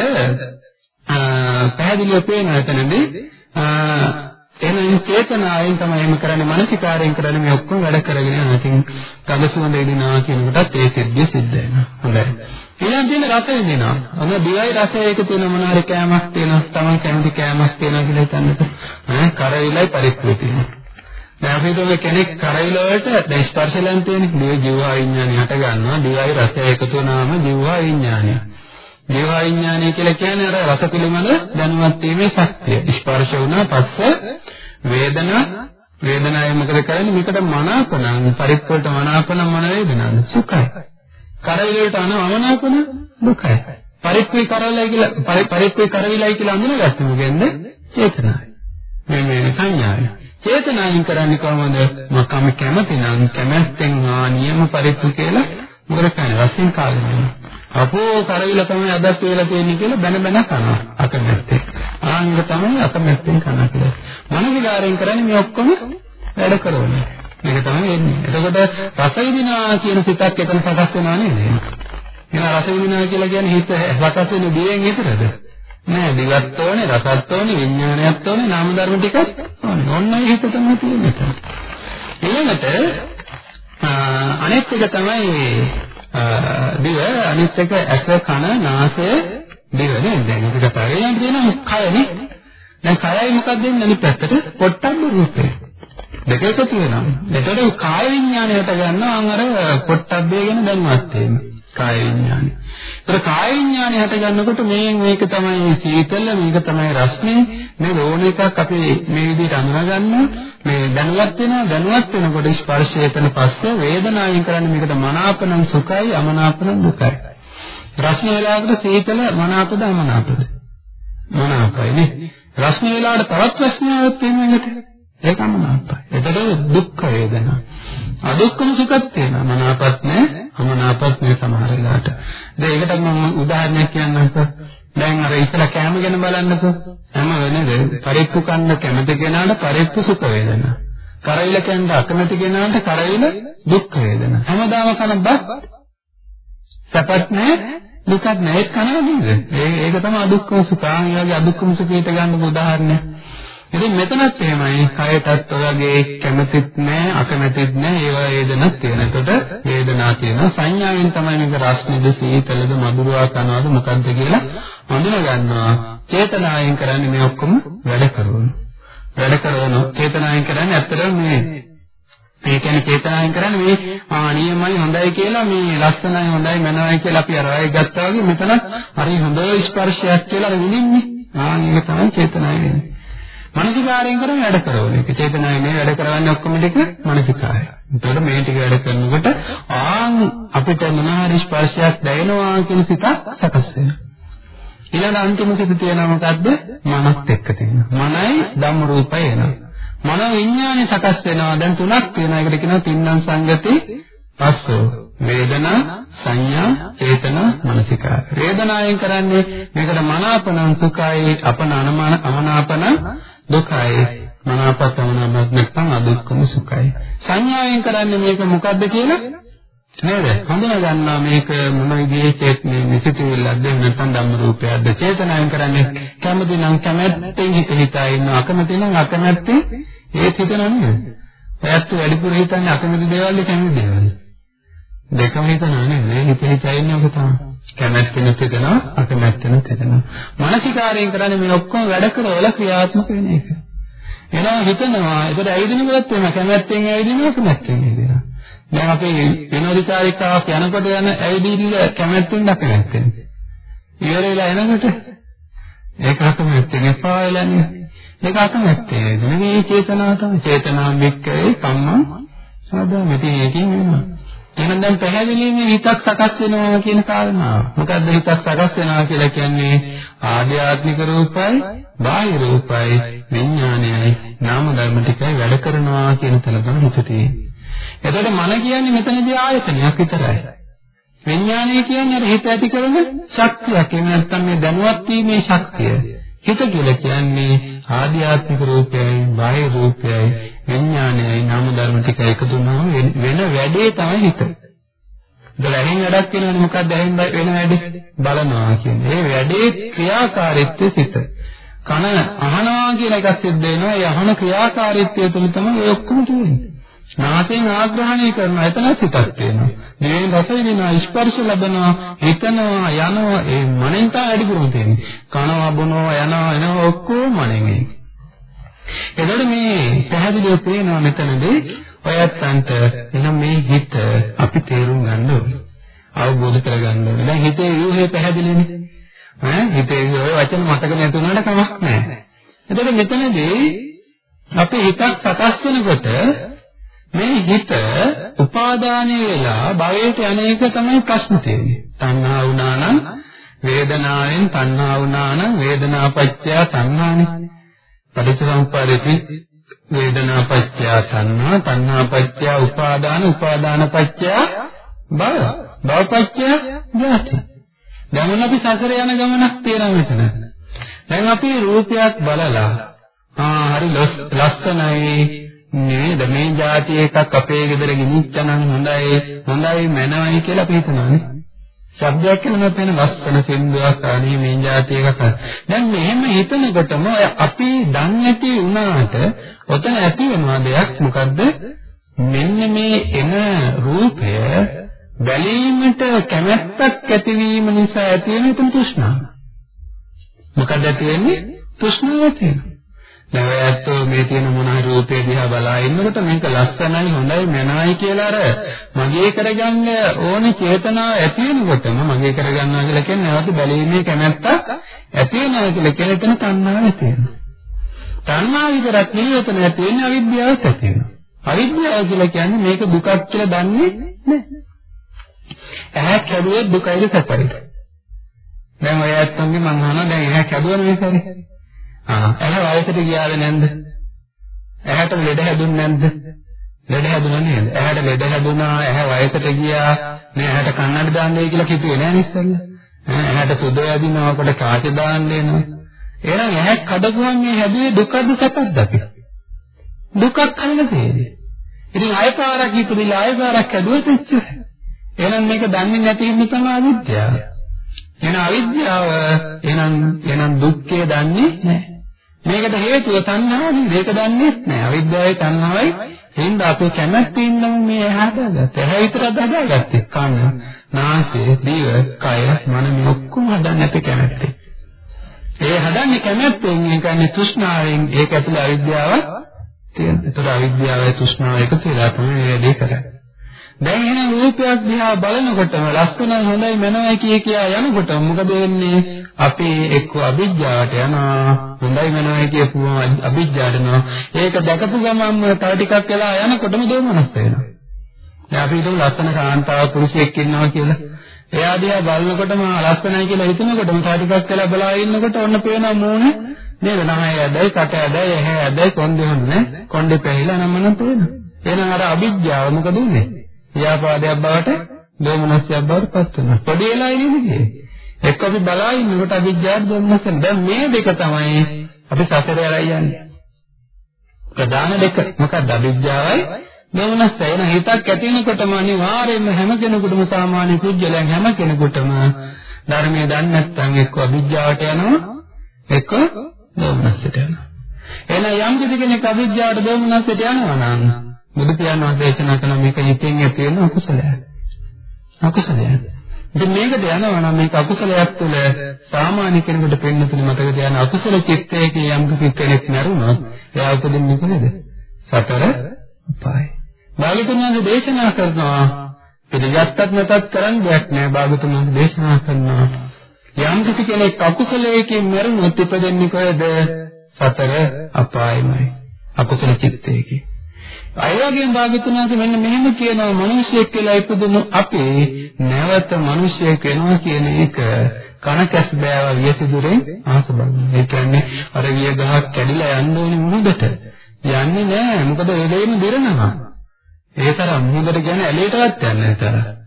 පැහැදිලිව පේනවා එතනදී එහෙනම් චේතනාවෙන් තමයි එහෙම කරන්නේ මානසිකාරයෙන් කරන්නේ මේ ඔක්කොම වැඩ කරගෙන යනවා. ඉතින් කඳසුම දෙදිනවා කියන කොටත් ඒ සිද්ධිය සිද්ධ වෙනවා. හොඳයි. ඊළඟ තියෙන රස විඳිනවා. අන්න දිවයි රසය එක තියෙන මොනාරි කෑමක් තියෙනවා. තමන් කැමති කෑමක් තියෙනවා කියලා හිතන්නකෝ. ඈ කරවිලයි පරිප්පුව තියෙනවා. දැන් අපි හිතුවේ කෙනෙක් කරවිල වලට දැන් ස්පර්ශලයන් තියෙන්නේ. දිව ජීවා විඥානය හට ගන්නවා. දිවයි රසය එකතු වුණාම ජීවා විඥානය. ජීවා විඥානය කියලා කියන්නේ අර රස පිළිබඳ දැනුවත් වීමේ ශක්තිය. ස්පර්ශ වුණා පස්සේ වේදනා වේදනාවේ මොකද කරන්නේ? මේකට මනාපනම් පරිප්පුවට මනාපනම් මොන වේදනාවද? සුඛයි. කරවිලට අනවමනාපන දුකයි. පරිප්පේ කරවිලයි කියලා පරිප්පේ කරවිලයි කියලා අඳුනගත්තම මොකෙන්ද? චේතනාවයි. මේ මේ සංඥාවයි. චේතනාවෙන් කරන්නේ කොහොමද? මකම කැමති නම් කැමැත්තෙන් ආ නියම පරිප්පු කියලා මොකද කියන්නේ? රසින් කාලෙන්නේ. අපෝ කරවිල තමයි අදත් වේලා තියෙන්නේ කියලා බැන බැන කනවා අකමැත්තෙන්. ආංග තමයි අකමැත්තෙන් කනවා කියලා. මනසිකාරයෙන් කරන්නේ මේ ඔක්කොම වැඩ කරන්නේ. මේක තමයි එන්නේ. එතකොට රස විඳිනා කියන සිතක් එතන සකස් වෙනා නේද? එහෙනම් රස විඳිනා කියලා කියන්නේ හිත සකස් වෙන දිවෙන් විතරද? නෑ දිවත් ඕනේ, රසත් ඕනේ, විඥානයත් ඕනේ, නාම ධර්ම ටිකත් ඕනේ. ඔන්න ඒ හිත තමයි තියෙන්නේ. ඊළඟට අනෙත් එක තමයි දිව අනිත් එක ඇස කන නාසය දිව නේද? දැන් අපි කතා කරන්නේ තියෙනවා කයනේ. දැන් කයයි මොකක්ද වෙන්නේ අනිත් පැත්තට? පොට්ටබ්බ රූපේ. දෙක එකතු වෙනවා. එතකොට කාය විඥාණයට ගන්නවා අර පොට්ටබ්බේ ගැන දැනුවත් වෙන්න. කාය විඥානය. ඒතර කාය විඥානය හට ගන්නකොට මේ මේක තමයි සීතල මේක තමයි රස්නේ මේ ඕන එකක් අපි මේ විදිහට අඳුනා ගන්නවා මේ දැනුවත් වෙනවා දැනුවත් වෙනකොට ස්පර්ශය එතන පස්සේ වේදනාවෙන් කරන්නේ මේකට මනාපනම් සුඛයි අමනාපනම් දුකයි. රස්නේ වෙලාවකට සීතල මනාපද අමනාපද? මනාපයි නේ. රස්නේ වෙලාවට තවත් රස්නාවක් තියෙනවා ඒක අමනාපයි. එතකොට දුක් වේදනා. අදුක්කම සුඛත් තියෙනවා. මනාපත් නැහැ, අමනාපත් නැහැ සමහර වෙලාවට. දැන් ඒකට මම උදාහරණයක් කියන්නම්කෝ. දැන් අර ඉස්සලා කැම ගැන බලන්නකෝ. හැම වෙනද පරිප්පු කන්න කැමති කෙනාට පරිප්පු සුඛ වේදනා. කරවිල කන්න අකමැති කෙනාට කරවිල දුක් වේදනා. හැමදාම කන බත් සපත් නැහැ දුකක් නැහැ ඒක කනවා නේද? ඒක තමයි අදුක්කම සුඛාන් වගේ අදුක්කම සුඛයට ගන්න උදාහරණයක්. ඉතින් මෙතනත් එහෙමයි කයටත් ඔයගේ කැමතිත් නැහැ අකමැතිත් නැහැ ඒවා වේදනක් තියෙන. එතකොට වේදනා තියෙනවා සංඥාවෙන් තමයි මේක රස්නේද සීතලද මధుරවා කනවාද මොකද්ද කියලා හඳුන ගන්නවා. චේතනාවෙන් කරන්නේ මේ ඔක්කොම වැඩ කරනවා. වැඩ කරන චේතනාවෙන් කරන්නේ ඇත්තටම මේ ඒ කියන්නේ චේතනාවෙන් කරන්නේ මේ ආ නියමයි හොඳයි කියලා මේ ලස්සනයි හොඳයි මනවයි කියලා අපි අර අය ගත්තා වගේ මෙතනත් හරි හොඳ ස්පර්ශයක් කියලා විඳින්නේ. ආ මේක තමයි චේතනාව වෙන්නේ. මානසිකාරයෙන් කරන වැඩ කරන එක. චේතනාවේ මේ වැඩ කරන්නේ ඔක්කොම ටික මානසිකාරය. එතකොට මේ ටික වැඩ කරනකොට ආන් අපිට මොනාරි ස්පර්ශයක් දැනෙනවා කියන සිතක් සකස් වෙනවා. ඊළඟ අන්තිම සිත තියෙනවා මොකද්ද? මනත් එක්ක තියෙනවා. මනයි ධම්ම රූපය එනවා. මන විඥානය සකස් වෙනවා. දැන් තුනක් තියෙනවා. ඒකට කියනවා තින්නම් සංගති පස්සෝ. වේදනා සංඥා චේතනා මනසිකාර. වේදනාවෙන් කරන්නේ මේකට මනාපන සුඛයි අපන අමනාපන දුකයි මනාපතමනාපත් නැත්නම් අදුක්කම සුඛයි. සංඥාවෙන් කරන්නේ මේක මොකද්ද කියලා? නේද? හඳුනා ගන්නවා මේක මොන විදිහේ චේතනේ නිසිතවිල්ලක්ද නැත්නම් ධම්ම රූපයක්ද? චේතනාවෙන් කරන්නේ කැමති නම් කැමැත්තෙන් හිත හිතා ඉන්න අකමැති නම් අකමැත්තෙන් ඒත් හිතනවා නේද ඔයත් වැඩිපුර හිතන්නේ අකමැති දේවල්ද කැමති දේවල්ද? දෙකම හිතනවා නේද? මේ හිත හිතා ඉන්නේ ඔක තමයි. කැමැත්තෙනුත් හිතනවා අකමැත්තෙනුත් හිතනවා. මානසිකාරයෙන් කරන්නේ මේ ඔක්කොම වැඩ කරවල ක්‍රියාත්මක වෙන එක. එනවා හිතනවා. ඒකට ඇවිදිනකොටත් එනවා කැමැත්තෙන් ඇවිදිනවා අකමැත්තෙන් ඇවිදිනවා. දැන් අපි විනෝදිකාරිකාවක් යනකොට යන ඇවිදින්න කැමැත්තෙන් අකමැත්තෙන්. ඉවර වෙලා එනකොට ඒක අකමැත්තෙන් එපා වෙලානේ. ඒක අකමැත්තෙන්. මේ චේතනාව තමයි. චේතනාව වික්කේ කම්මං සාදා මෙතන ඒකෙන් වෙනවා. එහෙනම් දැන් පැහැදිලිවම හිතක් සකස් වෙනවා කියන කාරණාව. මොකද්ද හිතක් සකස් වෙනවා කියලා කියන්නේ? ආධ්‍යාත්මික රූපයි, බාහිර රූපයි, විඥානයයි, නාම ධර්ම ටිකයි වැඩ කරනවා කියන තැන තමයි හිත තියෙන්නේ. එතකොට මන කියන්නේ මෙතනදී ආයතනයක් විතරයි. විඥානය කියන්නේ අර හිත ඇති කරන ශක්තියක්. එහෙම නැත්නම් මේ දැනුවත් වීමේ ශක්තිය. හිත කියලා කියන්නේ ආධ්‍යාත්මික රූපයයි, බාහිර රූපයයි, විඥානයයි නාම ධර්ම ටික එකතු වුණාම වෙන වැඩේ තමයි හිත. දලහින් වැඩක් වෙනවනේ මොකක්ද ඇහෙන් වෙන වැඩේ? බලනවා කියන්නේ. ඒ වැඩේ ක්‍රියාකාරීත්වය සිත. කන අහනවා කියන එකක් සිද්ධ වෙනවා. ඒ අහන ක්‍රියාකාරීත්වය තුළ තමයි ඔය ඔක්කොම තියෙන්නේ. නාසයෙන් ආග්‍රහණය කරනවා එතන සිතක් තියෙනවා. දිවෙන් රස විඳිනවා, ස්පර්ශ ලබනවා, හිතනවා, යනවා. ඒ මනෙන් තමයි වැඩිපුරම තියෙන්නේ. කනවා, බොනවා, යනවා, එනවා ඔක්කොම මනෙන්. එතකොට මේ පැහැදිලිව පේනවා මෙතනදී ඔයත්තන්ට එනම් මේ හිත අපි තේරුම් ගන්න ඕනේ. අවබෝධ කරගන්න ඕනේ. දැන් හිතේ ව්‍යුහය පැහැදිලිනේ. ඈ හිතේ ඔය වචන මතක නැතුණාට කමක් නැහැ. එතකොට මෙතනදී අපි හිතක් සකස් වෙනකොට මේ හිත උපාදානය වෙලා භවයට යන එක තමයි ප්‍රශ්න තියෙන්නේ. තණ්හා වුණා නම් වේදනාවෙන් තණ්හා වුණා නම් වේදනාපච්චය තණ්හානේ. පටිච්චසමුප්පාදේති වේදනා පත්‍ය තණ්හා තණ්හා පත්‍ය උපාදාන උපාදාන පත්‍ය භව භව පත්‍ය ජාති දැන් අපි සසර යන ගමනක් තියෙනවා මෙතන. දැන් අපි රූපයක් බලලා ආ හරි ලස්සනයි. නේද? මේ જાති එකක් අපේ ගෙදර ගෙනිච්චනම් හොඳයි හොඳයි මනවයි කියලා අපි හිතනවානේ ශබ්දයක් කියලා මම ලස්සන සින්දුවක් අනේ මේ જાති එකක්. දැන් මෙහෙම හිතනකොටම අපි දන්නේ නැති වුණාට ඔතන ඇති වෙනවා දෙයක් මොකද්ද? මෙන්න මේ එන රූපය බැලීමට කැමැත්තක් ඇතිවීම නිසා ඇති වෙන තුන් තෘෂ්ණාව. මොකද ඇති වෙන්නේ? තෘෂ්ණාව ඇති වෙනවා. දැන් ඔය ඇත්තෝ මේ තියෙන මොන හරි රූපේ දිහා බලා ඉන්නකොට මේක ලස්සනයි හොඳයි මනයි කියලා අර මගේ කරගන්න ඕනේ චේතනාව ඇති වෙනකොටම මගේ කරගන්නවා කියලා කියන්නේ නැවත බැලීමේ කැමැත්තක් ඇති වෙනවා කියලා කියන එතන තණ්හාව ඇති වෙනවා. තණ්හාව විතරක් නෙවෙයි එතන ඇති වෙන්නේ අවිද්‍යාවත් ඇති වෙනවා. අවිද්‍යාව කියලා කියන්නේ මේක දුකක් කියලා දන්නේ නැහැ. ඇහැ කැඩුවේ දුකයිද සැපයිද? දැන් ඔය ඇත්තන්ගේ මං අහනවා දැන් ඇහැ කැඩුවන මේකනේ. ආ ඇහැ වයසට ගියාද නැන්ද? ඇහැට ලෙඩ හැදුන්නේ නැද්ද? ලෙඩ හැදුණා නේද? ඇහැට ලෙඩ හැදුණා, ඇහැ වයසට ගියා, මේ ඇහැට කන්නඩි දාන්න වෙයි කියලා කිව්වේ නෑ ඉස්සෙල්ලා. ඇහැට සුද වැදිනවා, කොට කාච දාන්න වෙනවා. එහෙනම් ඇහැ කඩපුවම මේ හැදුවේ දුකද සැපද අපි? දුකක් කන්න තියෙන්නේ. ඉතින් ආය පාරක් ඉපදිලා ආය පාරක් හැදුවත් එච්චරයි. එහෙනම් මේක දන්නේ නැති ඉන්න තමයි අවිද්‍යාව. එහෙනම් අවිද්‍යාව එහෙනම් එහෙනම් දුක්ඛය දන්නේ නැහැ. මේකට හේතුව තණ්හාව නෙවෙයි. ඒක දන්නේ නැහැ. අවිද්‍යාවයි තණ්හාවයි හින්දා අපේ කැමැත්තෙන් නම් මේ හදාගත්තා. ඇහැ විතරක් හදාගත්තේ. කන, නාසය, දිව, කය, මන මේ ඔක්කොම හදන්නේ අපේ කැමැත්තෙන්. ඒ හදන්නේ කැමැත්තෙන් ඒ කියන්නේ තෘෂ්ණාවෙන් ඒක ඇතුළේ අවිද්‍යාව තියෙනවා. ඒතර අවිද්‍යාවයි තෘෂ්ණාව එකතු වෙලා තමයි මේ වැඩේ කරන්නේ. දැන් එහෙනම් රූපයක් දිහා බලනකොටම ලස්සනයි හොඳයි මනෝයි කිය කියා යනකොට මොකද වෙන්නේ? අපි එක්ක අවිජ්ජාවට යනවා. හොඳයි මනෝයි කියපුවම අවිජ්ජාට යනවා. ඒක දැකපු ගමන්ම තව ටිකක් වෙලා යනකොටම දෝමනස් වෙනවා. දැන් අපි හිතමු ලස්සන කාන්තාවක් පුරුෂයෙක් ඉන්නවා කියලා. එයා දිහා බලනකොටම ලස්සනයි කියලා හිතනකොටම තව ටිකක් වෙලා බලා ඉන්නකොට ඔන්න පේනවා මූණ නේද? නහය ඇදයි, කට ඇදයි, ඇහැ ඇදයි, කොණ්ඩේ හොන්නේ. කොණ්ඩේ පැහිලා නම් මනම් පේනවා. එහෙනම් අර අවිජ්ජාව මොකද උනේ? ව්‍යාපාදයක් බවට දෝමනස්යක් බවට පත් වෙනවා. පොඩි වෙලා ඉන්නේ. එක්ක අපි බලා ඉන්නකොට අවිජ්ජාත් දෝමනසෙන් දැන් මේ දෙක තමයි අපි සසර යලා යන්නේ. ප්‍රධාන දෙක මොකක්ද අවිජ්ජාවයි දෝමනසය. එන හිතක් ඇති වෙනකොටම අනිවාර්යයෙන්ම හැම කෙනෙකුටම සාමාන්‍ය කුජලයන් හැම කෙනෙකුටම ධර්මයේ දන්නේ නැත්නම් එක්ක අවිජ්ජාවට යනවා එක්ක දෝමනසයට යනවා. එහෙනම් යම් කෙනෙක් අවිජ්ජාවට දෝමනසයට යනවා නම් බුදු පියාණන් වහන්සේ දේශනා කළ මේක හිතෙන් ඇති වෙන අකුසලයක්. අකුසලයක්. ඉතින් මේකට යනවා නම් මේක අකුසලයක් තුළ සාමාන්‍ය කෙනෙකුට පෙන්වතුනි මතක තියාගන්න අකුසල චිත්තයේ යම් කෙනෙක් නැරුණොත් එයා උපදින්නේ කොහෙද? සතර අපායේ. භාගතුන් වහන්සේ දේශනා කරනවා පිළිගත්තත් නැතත් කරන්න දෙයක් නෑ භාගතුන් වහන්සේ දේශනා කරනවා යම් කෙනෙක් අකුසලයකින් මරුණොත් ඉපදෙන්නේ කොහෙද? සතර අපායමයි. අකුසල චිත්තයකින්. අය වගේම භාග්‍යතුනාට මෙන්න මෙහෙම කියනවා මිනිසෙක් කියලා ඉපදුණු අපි නැවත මිනිසෙක් වෙනවා කියන එක කන කැස් බෑව වියසිදුරෙන් ආස බලනවා. ඒ කියන්නේ අර විය ගහක් කැඩිලා යන්න ඕනේ මුහුදට. යන්නේ නෑ. මොකද ඒ දෙයම දිරනවා. ඒ තරම් මුහුදට කියන්නේ ඇලේටවත් යන්නේ නැහැ.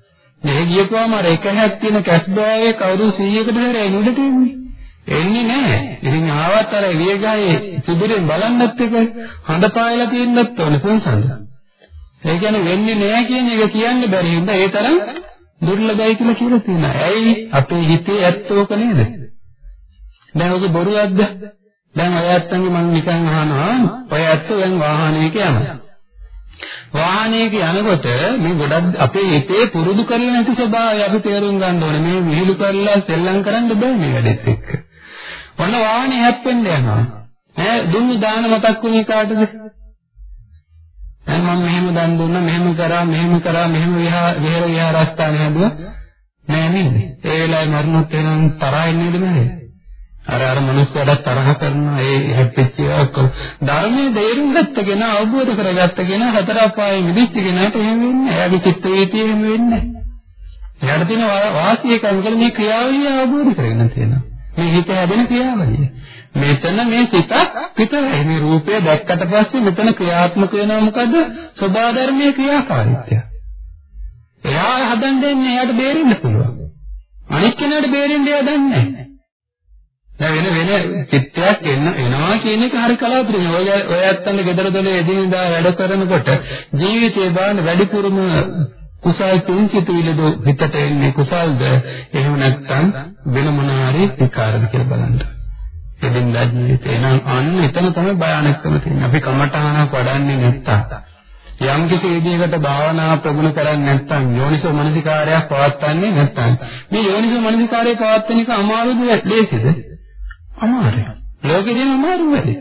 මේ ගියපුවාම අර එක හැක් තියෙන කැස් බෑවේ කවුරු 100කට හැරෙයි නුඩට එන්නේ. එන්නේ නැහැ. ඉතින් ආවත් අර එළියගායේ සුබිරෙන් බලන්නත් එක හඳ පායලා තියෙන්නත් ඕනේ පුංසන්ද. ඒ කියන්නේ වෙන්නේ නැහැ කියන එක කියන්න බැරි හින්දා ඒ තරම් දුර්ලභයි කියලා කියලා තියෙනවා. ඇයි අපේ හිතේ ඇත්තෝක නේද? දැන් ඔක බොරුවක්ද? දැන් ඔය ඇත්තන්ගේ මම නිකන් අහනවා ඔය ඇත්තෝ දැන් වාහනයක යනවා. වාහනයක යනකොට මේ ගොඩක් අපේ හිතේ පුරුදු කරලා නැති ස්වභාවය අපි තේරුම් ගන්න ඕනේ. මේ විහිළු කරලා සෙල්ලම් කරන්න බෑ මේ වැඩෙත් එක්ක. ඔන්න වාහනේ හැප්පෙන්න යනවා. ඈ දුන්නු දාන මතක් වුණේ කාටද? දැන් මම මෙහෙම දන් දුන්නා මෙහෙම කරා මෙහෙම කරා මෙහෙම විහාර විහාරස්ථාන හැදුවා නෑ නේද? ඒ වෙලාවේ මරණත් වෙනන් තරහින් නේද මන්නේ? අර අර මිනිස්සුන්ට තරහ කරනවා ඒ හැප්පෙච්ච ඔක්කොම ධර්මයේ දේරුම් ගත්තගෙන අවබෝධ කරගත්තගෙන හතර අපායේ මිදිච්චගෙන එහෙම වෙන්නේ. එයාගේ චිත්ත වේතිය එහෙම වෙන්නේ නෑ. එයාට තියෙන වාසිය කන්කල මේ ක්‍රියාවලිය අවබෝධ කරගෙන තියෙනවා. මේ හිත හැදෙන ක්‍රියාවලිය. මෙතන මේ සිතක් විතරයි. මේ රූපය දැක්කට පස්සේ මෙතන ක්‍රියාත්මක වෙනවා මොකද? සබා ධර්මයේ ක්‍රියාකාරීත්වය. එයා හදන් දෙන්නේ එයාට බේරෙන්න පුළුවන්. අනිත් කෙනාට බේරෙන්න එයා දන්නේ නැහැ. දැන් වෙන වෙන චිත්තයක් එන්න එනවා කියන එක හරි කලාතුරකින් ඔය ඔය ඇත්තන්ගේ gedara dole එදිනෙදා වැඩ කරනකොට ජීවිතේ බාන වැඩිපුරම කුසල් තුන් සිතුවිලිද හිතට එන්නේ කුසල්ද එහෙම නැත්නම් වෙන මොන හරි විකාරද කියලා බලන්න. එදින්දා ජීවිතේ නම් අන්න එතන තමයි භයානකම තියෙන්නේ. අපි කමඨහනක් වඩන්නේ නැත්තම් යම් කිසි විදිහකට භාවනා ප්‍රගුණ කරන්නේ නැත්නම් යෝනිසෝ මනසිකාරයක් පවත්න්නේ නැත්නම් මේ යෝනිසෝ මනසිකාරය පවත්වන එක අමාරුද ලේසිද? අමාරුයි. ලෝකේ දෙන අමාරු වැඩි.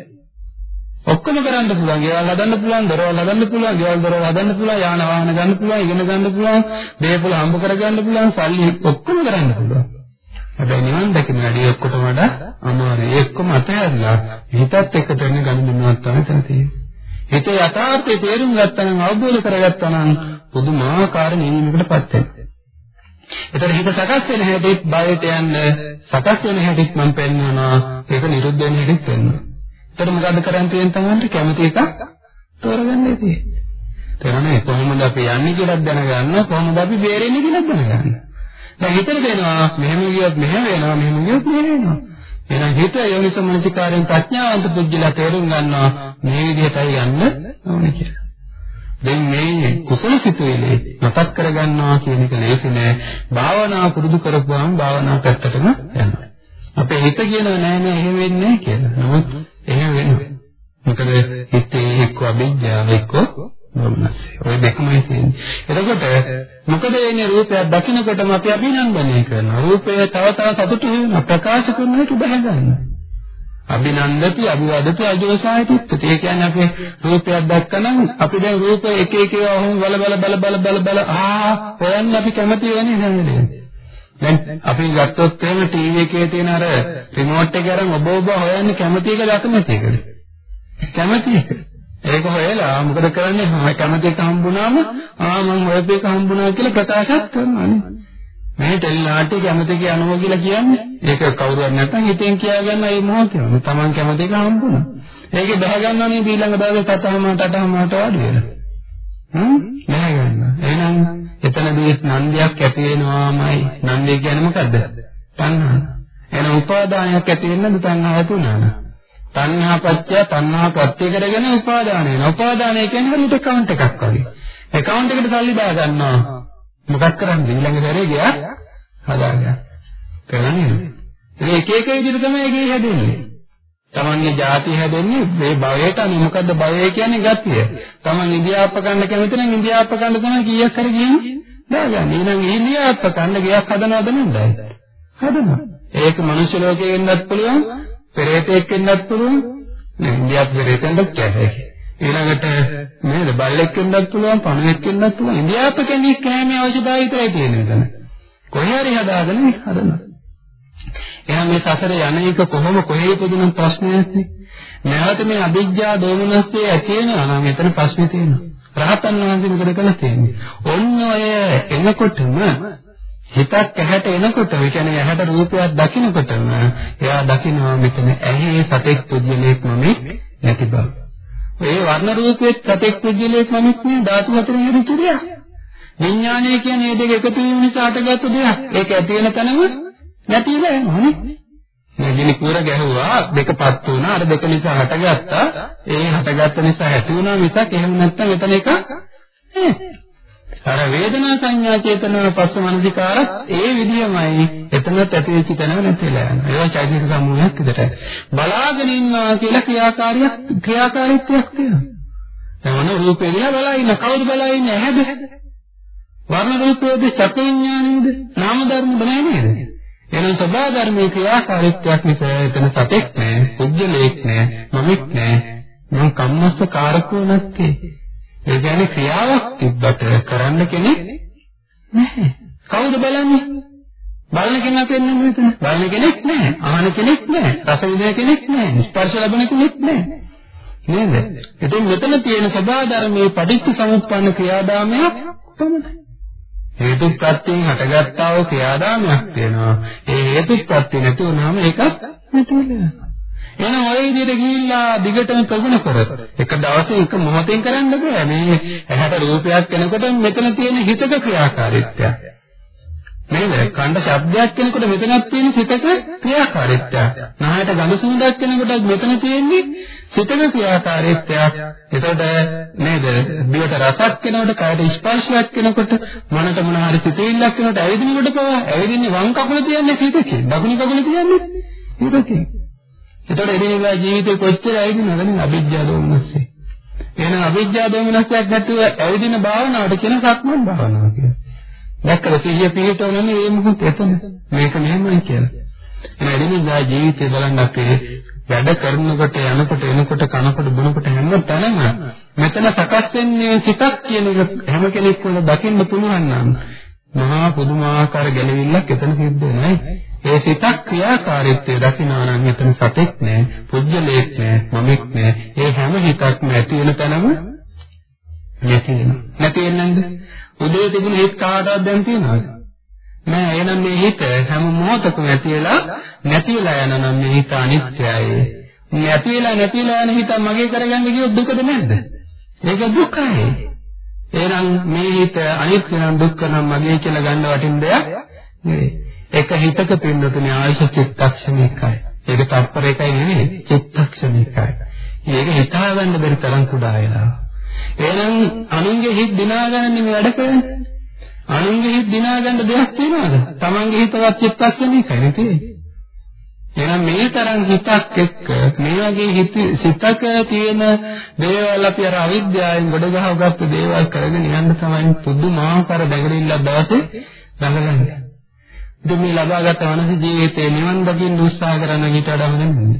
ඔක්කොම කරන්න පුළුවන්. ගෙවල් හදන්න පුළුවන්, දොරවල් හදන්න පුළුවන්, ගෙවල් දොරවල් හදන්න පුළුවන්, යාන වාහන ගන්න පුළුවන්, ඉගෙන ගන්න පුළුවන්, දේපොළ හම්බ කරගන්න පුළුවන්, සල්ලි ඔක්කොම කරන්න පුළුවන්. හැබැයි නිවන් දැකීම වැඩි ඔක්කොටම වඩා අමාරුයි. ඒ ඔක්කොම අතහැරලා හිතත් එක්ක දෙන්න ගනුදෙනුවක් තමයි තන තියෙන්නේ. හිතේ යථාර්ථය තේරුම් ගත්තා නම් අවබෝධ කරගත්තා නම් පුදුමාකාර නිවීමකටපත් වෙනවා. ඒතර හිත සකස් වෙන හැටිත් බයට යන්න සකස් වෙන හැටිත් මම පෙන්වනවා ඒක නිරුද්ධ වෙන හැටිත් පෙන්වනවා. ඒතර මොකද්ද කරන් තියෙන තමන්ට කැමති එකක් තෝරගන්නයි තියෙන්නේ. තේරෙන්නේ කොහොමද අපි යන්නේ කියලා දැනගන්න කොහොමද අපි බේරෙන්නේ කියලා දැනගන්න. දැන් හිතට දෙනවා මෙහෙම ගියොත් මෙහෙම වෙනවා මෙහෙම ගියොත් මෙහෙම වෙනවා. එහෙනම් හිත යෝනිසමනසිකාරයෙන් ප්‍රඥාවන්ත පුද්ගලයා තේරුම් ගන්නවා මේ විදිහටයි යන්න ඕනේ කියලා. දැන් මේ කුසල සිතුවිලි මතක් කරගන්නවා කියන එක ලේසි නෑ. භාවනා පුරුදු කරපුවාම භාවනා පැත්තටම යනවා. අපේ හිත කියනවා නෑ නෑ එහෙම වෙන්නේ නෑ කියලා. නමුත් එහෙම වෙනවා. මොකද හිතේ එක්ක අභිඥාව එක්ක නොමනසේ. ඔය දෙකමයි තියෙන්නේ. එතකොට මොකද වෙන්නේ රූපයක් දකිනකොටම අපි අභිනන්දනය කරනවා. රූපය තව තව සතුටු වෙනවා. ප්‍රකාශ කරන එක බහැ ගන්නවා. අභිනන්දති අභිවදති අජෝසායතිත් ඒ කියන්නේ අපි රූපයක් දැක්කනම් අපි දැන් රූප එක එක ඒවා ඔහොම බල බල බල බල බල බල ආ හොයන්න අපි කැමති වෙන්නේ නැහැ දැන් අපි ගත්තොත් එහෙම ටීවී එකේ තියෙන අර රිමෝට් එක අරන් ඔබ ඔබ හොයන්නේ කැමති එක දකමැති එකද කැමති එක ඒක හොයලා මොකද කරන්නේ මම කැමති එක හම්බුනාම ආ මම හොයපු එක හම්බුනා කියලා ප්‍රකාශත් කරනවා නේ මේ ටෙලි නාට්‍ය කැමති කියනවා කියලා කියන්නේ ඒක කවුරුවත් නැත්නම් හිතෙන් කියාගන්න ඒ මොහොතේම තමන් කැමති එක හම්බුණා. ඒකේ බහ ගන්නවනේ ඊළඟ දවසේ තතහම තටහමට වාඩි වෙලා. හ්ම් බහ ගන්නවා. එහෙනම් එතනදී නන්දියක් ඇති වෙනවාමයි. නන්දිය කියන්නේ මොකද්ද? තණ්හා. එහෙනම් උපාදානයක් ඇති වෙන්නද තණ්හාව තුනන? තණ්හා පත්‍ය තණ්හා ප්‍රත්‍ය කරගෙන උපාදානය වෙනවා. උපාදානය කියන්නේ හරියට account එකක් වගේ. account එකට සල්ලි දා ගන්නවා. මොකක් කරන්නේ ඊළඟ සැරේ ගියා හදාගන්න. කරන්නේ. ඒ එක එක විදිහට තමයි ඒකේ හැදෙන්නේ. තමන්ගේ ಜಾති හැදෙන්නේ මේ භවයට අනුව මොකද්ද භවය කියන්නේ ගතිය. තමන් ඉන්දියාප්ප කන්න කැමති නම් ඉන්දියාප්ප කන්න තමයි කීයක් හරි කියන්නේ. දාගන්න. ඊළඟ ඉන්දියාප්ප කන්න ගියක් හදනවද නැද්ද? හදනවා. ඒක මනුෂ්‍ය ලෝකේ වෙන්නත් පුළුවන්, පෙරේතෙක් වෙන්නත් පුළුවන්. නේ ඉන්දියාප්ප පෙරේතෙන්ද කැහේ. ඊළඟට නේද? බල්ලෙක් වෙන්නත් පුළුවන් පණුවෙක් වෙන්නත් පුළුවන්. ඉන්දියාප්ප කෙනෙක් කෑමේ අවශ්‍යතාවය විතරයි තියෙන්නේ මෙතන කොහේ හරි හදාගෙන හදනවා. එහෙනම් මේ සසර යන එක කොහොම කොහේ ඉපදුන ප්‍රශ්නයක් නැවත මේ අවිජ්ජා දෝමනස්සේ ඇති වෙනවා නම් එතන ප්‍රශ්නේ තියෙනවා. රහතන් වහන්සේ මොකද කළා? තියෙන්නේ. ඔන්න ඔය එනකොටම හිතක් ඇහැට එනකොට ඒ කියන්නේ ඇහැට රූපයක් දකිනකොටම එයා දකිනවා මෙතන ඇහි සතෙක් පුද්ගලයෙක් මම නැති බව ඒ වර්ණ රූපයේ සතෙක් පුද්ගලයෙක් මමත් නේ ධාතු හතරෙන් හැදිච්ච දෙයක්. විඥානය කියන්නේ මේ දෙක එකතු වීම නිසා හටගත්තු දෙයක්. ඒක ඇති වෙන තැනම නැති වෙනවා නේ. මේ ගිනි කුර ගැහුවා දෙකපත් වුණා අර දෙක නිසා හටගත්තා. ඒ හටගත්ත නිසා ඇති වුණා මිසක් එහෙම නැත්නම් එතන එක නේ. අර වේදනා සංඥා චේතනා පස්ස මනසිකාරත් ඒ විදියමයි එතනත් ඇති වෙච්ච තැනම නැතිලා යනවා. ඒවා චෛතසික සමූහයක් විතරයි. බලාගෙන ඉන්නවා කියලා ක්‍රියාකාරියක් ක්‍රියාකාරීත්වයක් තියෙනවා. එවන රූපේ දිහා බලා ඉන්න කවුද බලා ඉන්නේ ඇහැද? වර්ණ රූපයේද චක්ක විඥානයේද? නාම ධර්ම බලා නේද? එහෙනම් සබා ධර්මයේ ක්‍රියාකාරීත්වයක් නිසා එතන සතෙක් නෑ, පුජ්‍යලයක් නෑ, මමෙක් නෑ. මම කම්මස්ස කාරකෝ නැත්තේ. ඒ කියන්නේ ක්‍රියාවක් තිබ්බට කරන්න කෙනෙක් නැහැ. කවුද බලන්නේ? බලන කෙනා පෙන්වන්නේ මෙතන. බලන කෙනෙක් නැහැ. අහන කෙනෙක් නැහැ. රස විඳින කෙනෙක් නැහැ. ස්පර්ශ ලබන කෙනෙක් නැහැ. නේද? ඉතින් මෙතන තියෙන සබා ධර්මයේ පටිච්ච සමුප්පන්න ක්‍රියාදාමයක් කොහොමද? හේතු ප්‍රත්‍යයෙන් හටගත්තා වූ ක්‍රියාදාමයක් තියෙනවා. ඒ හේතු ප්‍රත්‍ය නැති වුනහම ඒකත් නැති වෙනවා. එහෙනම් ඔය විදිහට ගිහිල්ලා දිගටම ප්‍රගුණ කරත් එක දවසේ එක මොහොතෙන් කරන්න බෑ. මේ ඇහැට රූපයක් කෙනකොට මෙතන තියෙන හිතක ක්‍රියාකාරීත්වය. නේද? කණ්ඩ ශබ්දයක් කෙනකොට මෙතනක් තියෙන සිතක ක්‍රියාකාරීත්වය. නහයට ගඳ සුවඳක් කෙනකොට මෙතන තියෙන්නේ සිතක ක්‍රියාකාරීත්වයක් එතකොට නේද? දිවට රසක් කෙනකොට කයට ස්පර්ශයක් කෙනකොට මනට මොන හරි සිතෙල්ලක් කෙනකොට ඇවිදිනකොට පවා ඇවිදින්නේ වම් කකුල තියන්නේ සිතකේ දකුණු කකුල තියන්නේ සිතකේ එතකොට එදිනෙදා ජීවිතේ කොච්චර ඇවිදිනවද නේ අවිජ්ජා දෝමනස්සේ. එහෙනම් අවිජ්ජා දෝමනස්සයක් නැතුව ඇවිදින භාවනාවට කියන සක්මන් භාවනාව කියලා. දැක්කද සිහිය පිහිටවන්නේ මේ මොහොත එතන. මේක මෙහෙමයි කියලා. එහෙනම් එදිනෙදා ජීවිතේ බලන්න අපේ වැඩ කරනකොට යනකොට එනකොට කනකොට බොනකොට හැම තැනම මෙතන සකස් වෙන්නේ සිතක් කියන එක හැම කෙනෙක්ම දකින්න පුළුවන් නම් මහා පුදුමාකාර ගැළවිල්ලක් එතන සිද්ධ වෙනවා. ඒ සිතක් ක්‍රියාකාරීත්වය දකිනවා නම් එතන සතෙක් නෑ, පුජ්‍යලයක් නෑ, මමෙක් නෑ. ඒ හැම හිතක්ම ඇති වෙන තැනම නැති වෙනවා. නැති වෙන්නේ නැද්ද? උදේ තිබුණ හිත කාටවත් දැන් තියනවද? නෑ එහෙනම් මේ හිත හැම මොහොතකම ඇති වෙලා නැති වෙලා යන නම් මේ හිත අනිත්‍යයි. නැති වෙලා නැති වෙලා යන හිත මගේ කරගන්න කිව්වොත් දුකද නැද්ද? ඒක දුකයි. එහෙනම් මේ හිත අනිත්‍ය නම් දුක්ඛ නම් මගේ කියලා ගන්න වටින දෙයක් නෙවෙයි. එක හිතක පින්නතුනේ ආයශ චිත්තක්ෂණිකයි. ඒක තත්පර එකයි නෙවෙයි චිත්තක්ෂණිකයි. මේක හිතා ගන්න බැරි තරම් කුඩා වෙනවා. එහෙනම් අනුන්ගේ හිත දිනා ගන්න නෙමෙයි වැඩ කරන්නේ. අනුන්ගේ හිත දිනා ගන්න දෙයක් තියනවද? Tamange හිතවත් චිත්තක්ෂණිකයි නේද? එහෙනම් මේ තරම් හිතක් එක්ක මේ වගේ හිත සිතක තියෙන දේවල් අපි අර අවිද්‍යාවෙන් ගොඩ ගහවගත්ත දේවල් කරගෙන යන්න තමයි පුදුමාකාර දැගලිල්ලක් දවසේ දඟලන්නේ. ඉතින් මේ ලබාගත් මනස ජීවිතේ නිවන් දකින්න උත්සාහ කරන ඊට වඩා හොඳ නෙමෙයි.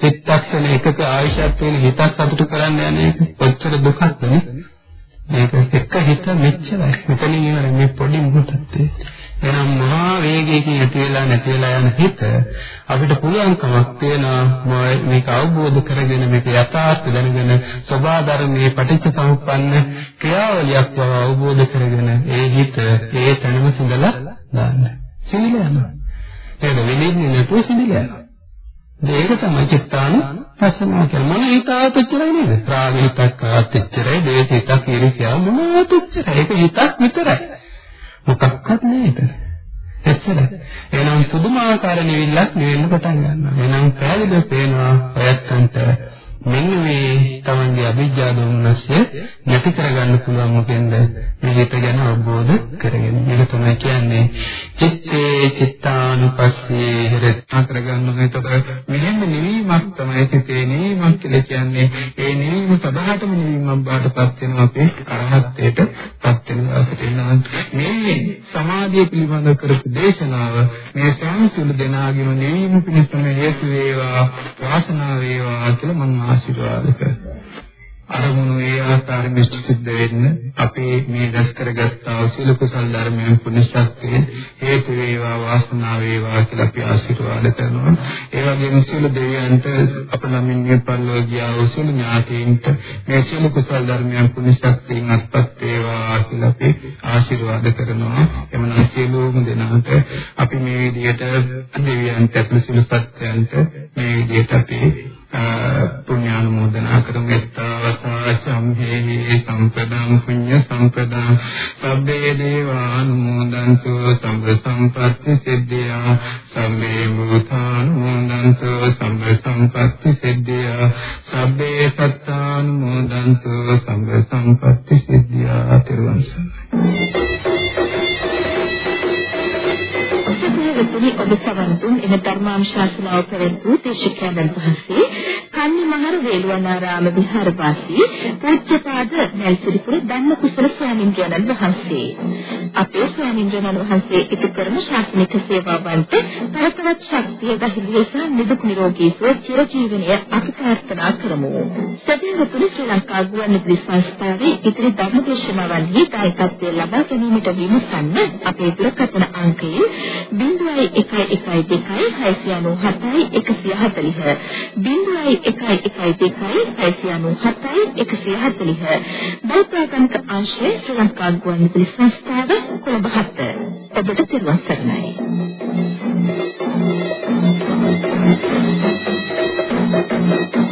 චිත්තක්ෂණ එකක ආයශත් වෙන හිතක් සතුටු කරන්න යන්නේ කොච්චර දුකක්ද නේ? මේක එක හිත මෙච්චරයි. මෙතනින් ඉවර මේ පොඩි මොහොතක් එනම් මහා වේගයකින් ඇති වෙලා නැති වෙලා යන හිත අපිට පුළුවන්කමක් තියෙනවා මේක අවබෝධ කරගෙන මේක යථාර්ථ දැනගෙන සබා ධර්මයේ පටිච්ච සමුප්පන්න ක්‍රියාවලියක් බව අවබෝධ කරගෙන ඒ හිත ඒ තැනම සිඳලා දාන්න. සිඳලා යනවා. ඒක වෙන්නේ නැතුව සිඳලා යනවා. ඒක තමයි චිත්තාන පස්සනාව කියන්නේ. මොන හිතාවත් එච්චරයි නේද? රාග හිතක් ආවත් එච්චරයි, දේශ හිතක් ඊර්ෂ්‍යාව මොනවත් එච්චරයි. ඒක හිතක් විතරයි. මොකක්වත් නෑ ඒක. එච්චරයි. එහෙනම් පුදුමාකාර නිවිල්ලක් නිවෙන්න පටන් ගන්නවා. එහෙනම් පැහැදිලිව පේනවා ඔයත්න්ට මෙන්න මේ තමන්ගේ අභිජ්ජා දෝමනස්ය නැති කරගන්න පුළුවන් මොකෙන්ද? මේ හිත ගැන අවබෝධ කරගෙන. මේක තමයි කියන්නේ චිත්තේ චිත්තානුපස්සේ හිරත්තා කරගන්න මේකට මෙහෙම නිවීමක් තමයි සිතේ නිවීමක් කියලා කියන්නේ. ඒ නිවීම සදාටම නිවීමක් බාටපත් වෙනවා. අපේ අරහත්ත්වයට පත් වෙන දවසට එනවා. මේ සමාධිය පිළිබඳ කරපු දේශනාව මේ සංසුළු දෙනාගේම නිවීම පිණිසම හේතු වේවා වාසනාව වේවා කියලා මම ආශිර්වාද කරනවා. අරමුණු ඒ ආකාරයෙන් සිද්ධ වෙන්න අපේ මේ දැස් කරගත්තා සීල කුසල් ධර්මයන් පුණ්‍ය ශක්තිය හේතු වේවා වාසනාව වේවා කියලා අපි ආශිර්වාද කරනවා. ඒ වගේම සීල දෙවියන්ට අප නමින් මේ පරිලෝකියා උසුල ඥාතීන්ට මේ සීල කුසල් ධර්මයන් පුණ්‍ය ශක්තියෙන් අත්පත් වේවා කියලා අපි ආශිර්වාද කරනවා. එමනම් සියලුම දෙනාට අපි මේ විදිහට දෙවියන්ට අපේ සීල සත්‍යයන්ට මේ විදිහට අපි පුණ්‍යානුමෝදනා කරමු. එත්තාවතා සම්හේහි සම්පදං පුඤ්ඤ සම්පදං. සබ්බේ දේවානුමෝදන්තු සම්බ සම්පත්ති සිද්ධියා. සම්මේ භූතානුමෝදන්තු සම්බ සම්පත්ති සිද්ධියා. සබ්බේ සත්තානුමෝදන්තු සම්බ සම්පත්ති සිද්ධියා. තිරුවන් සරණයි. පින්වතුනි ඔබ සවන් දුන්. එම ධර්මානුශාසනාව පැවැත්වූ දේශකයන්න් වහන්සේ කන්නිමහර වේළුවනාරාම විහාරවාසී පූජ්‍යපාද නැල්සිරිපුර ධම්මකුසල ස්වාමීන් වහන්සේ අපේ ස්වාමීන් වහන්සේ ඉටු කරන ශාසනික සේවාවන්ට තවතවත් ශක්තිය දහිලිය සහ නිදුක් නිරෝගී සුව චිරජීවනය අපි ප්‍රාර්ථනා කරමු. සදහතුනි ශ්‍රී ලංකා ගුවන්විදුලි සංස්ථාවේ ඉදිරි ධර්මදේශනාවන්හි දායකත්වය ලබා ගැනීමට විමසන්න අපේ දුරකථන අංකය 0112 697 140 0112 142 බෞද්ධාගමික අංශය ශ්‍රී ලංකා ගුවන්විදුලි සංස්ථාව කොළඹ 7 ඔබට පිරුවන් සරණයි.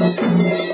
Thank you.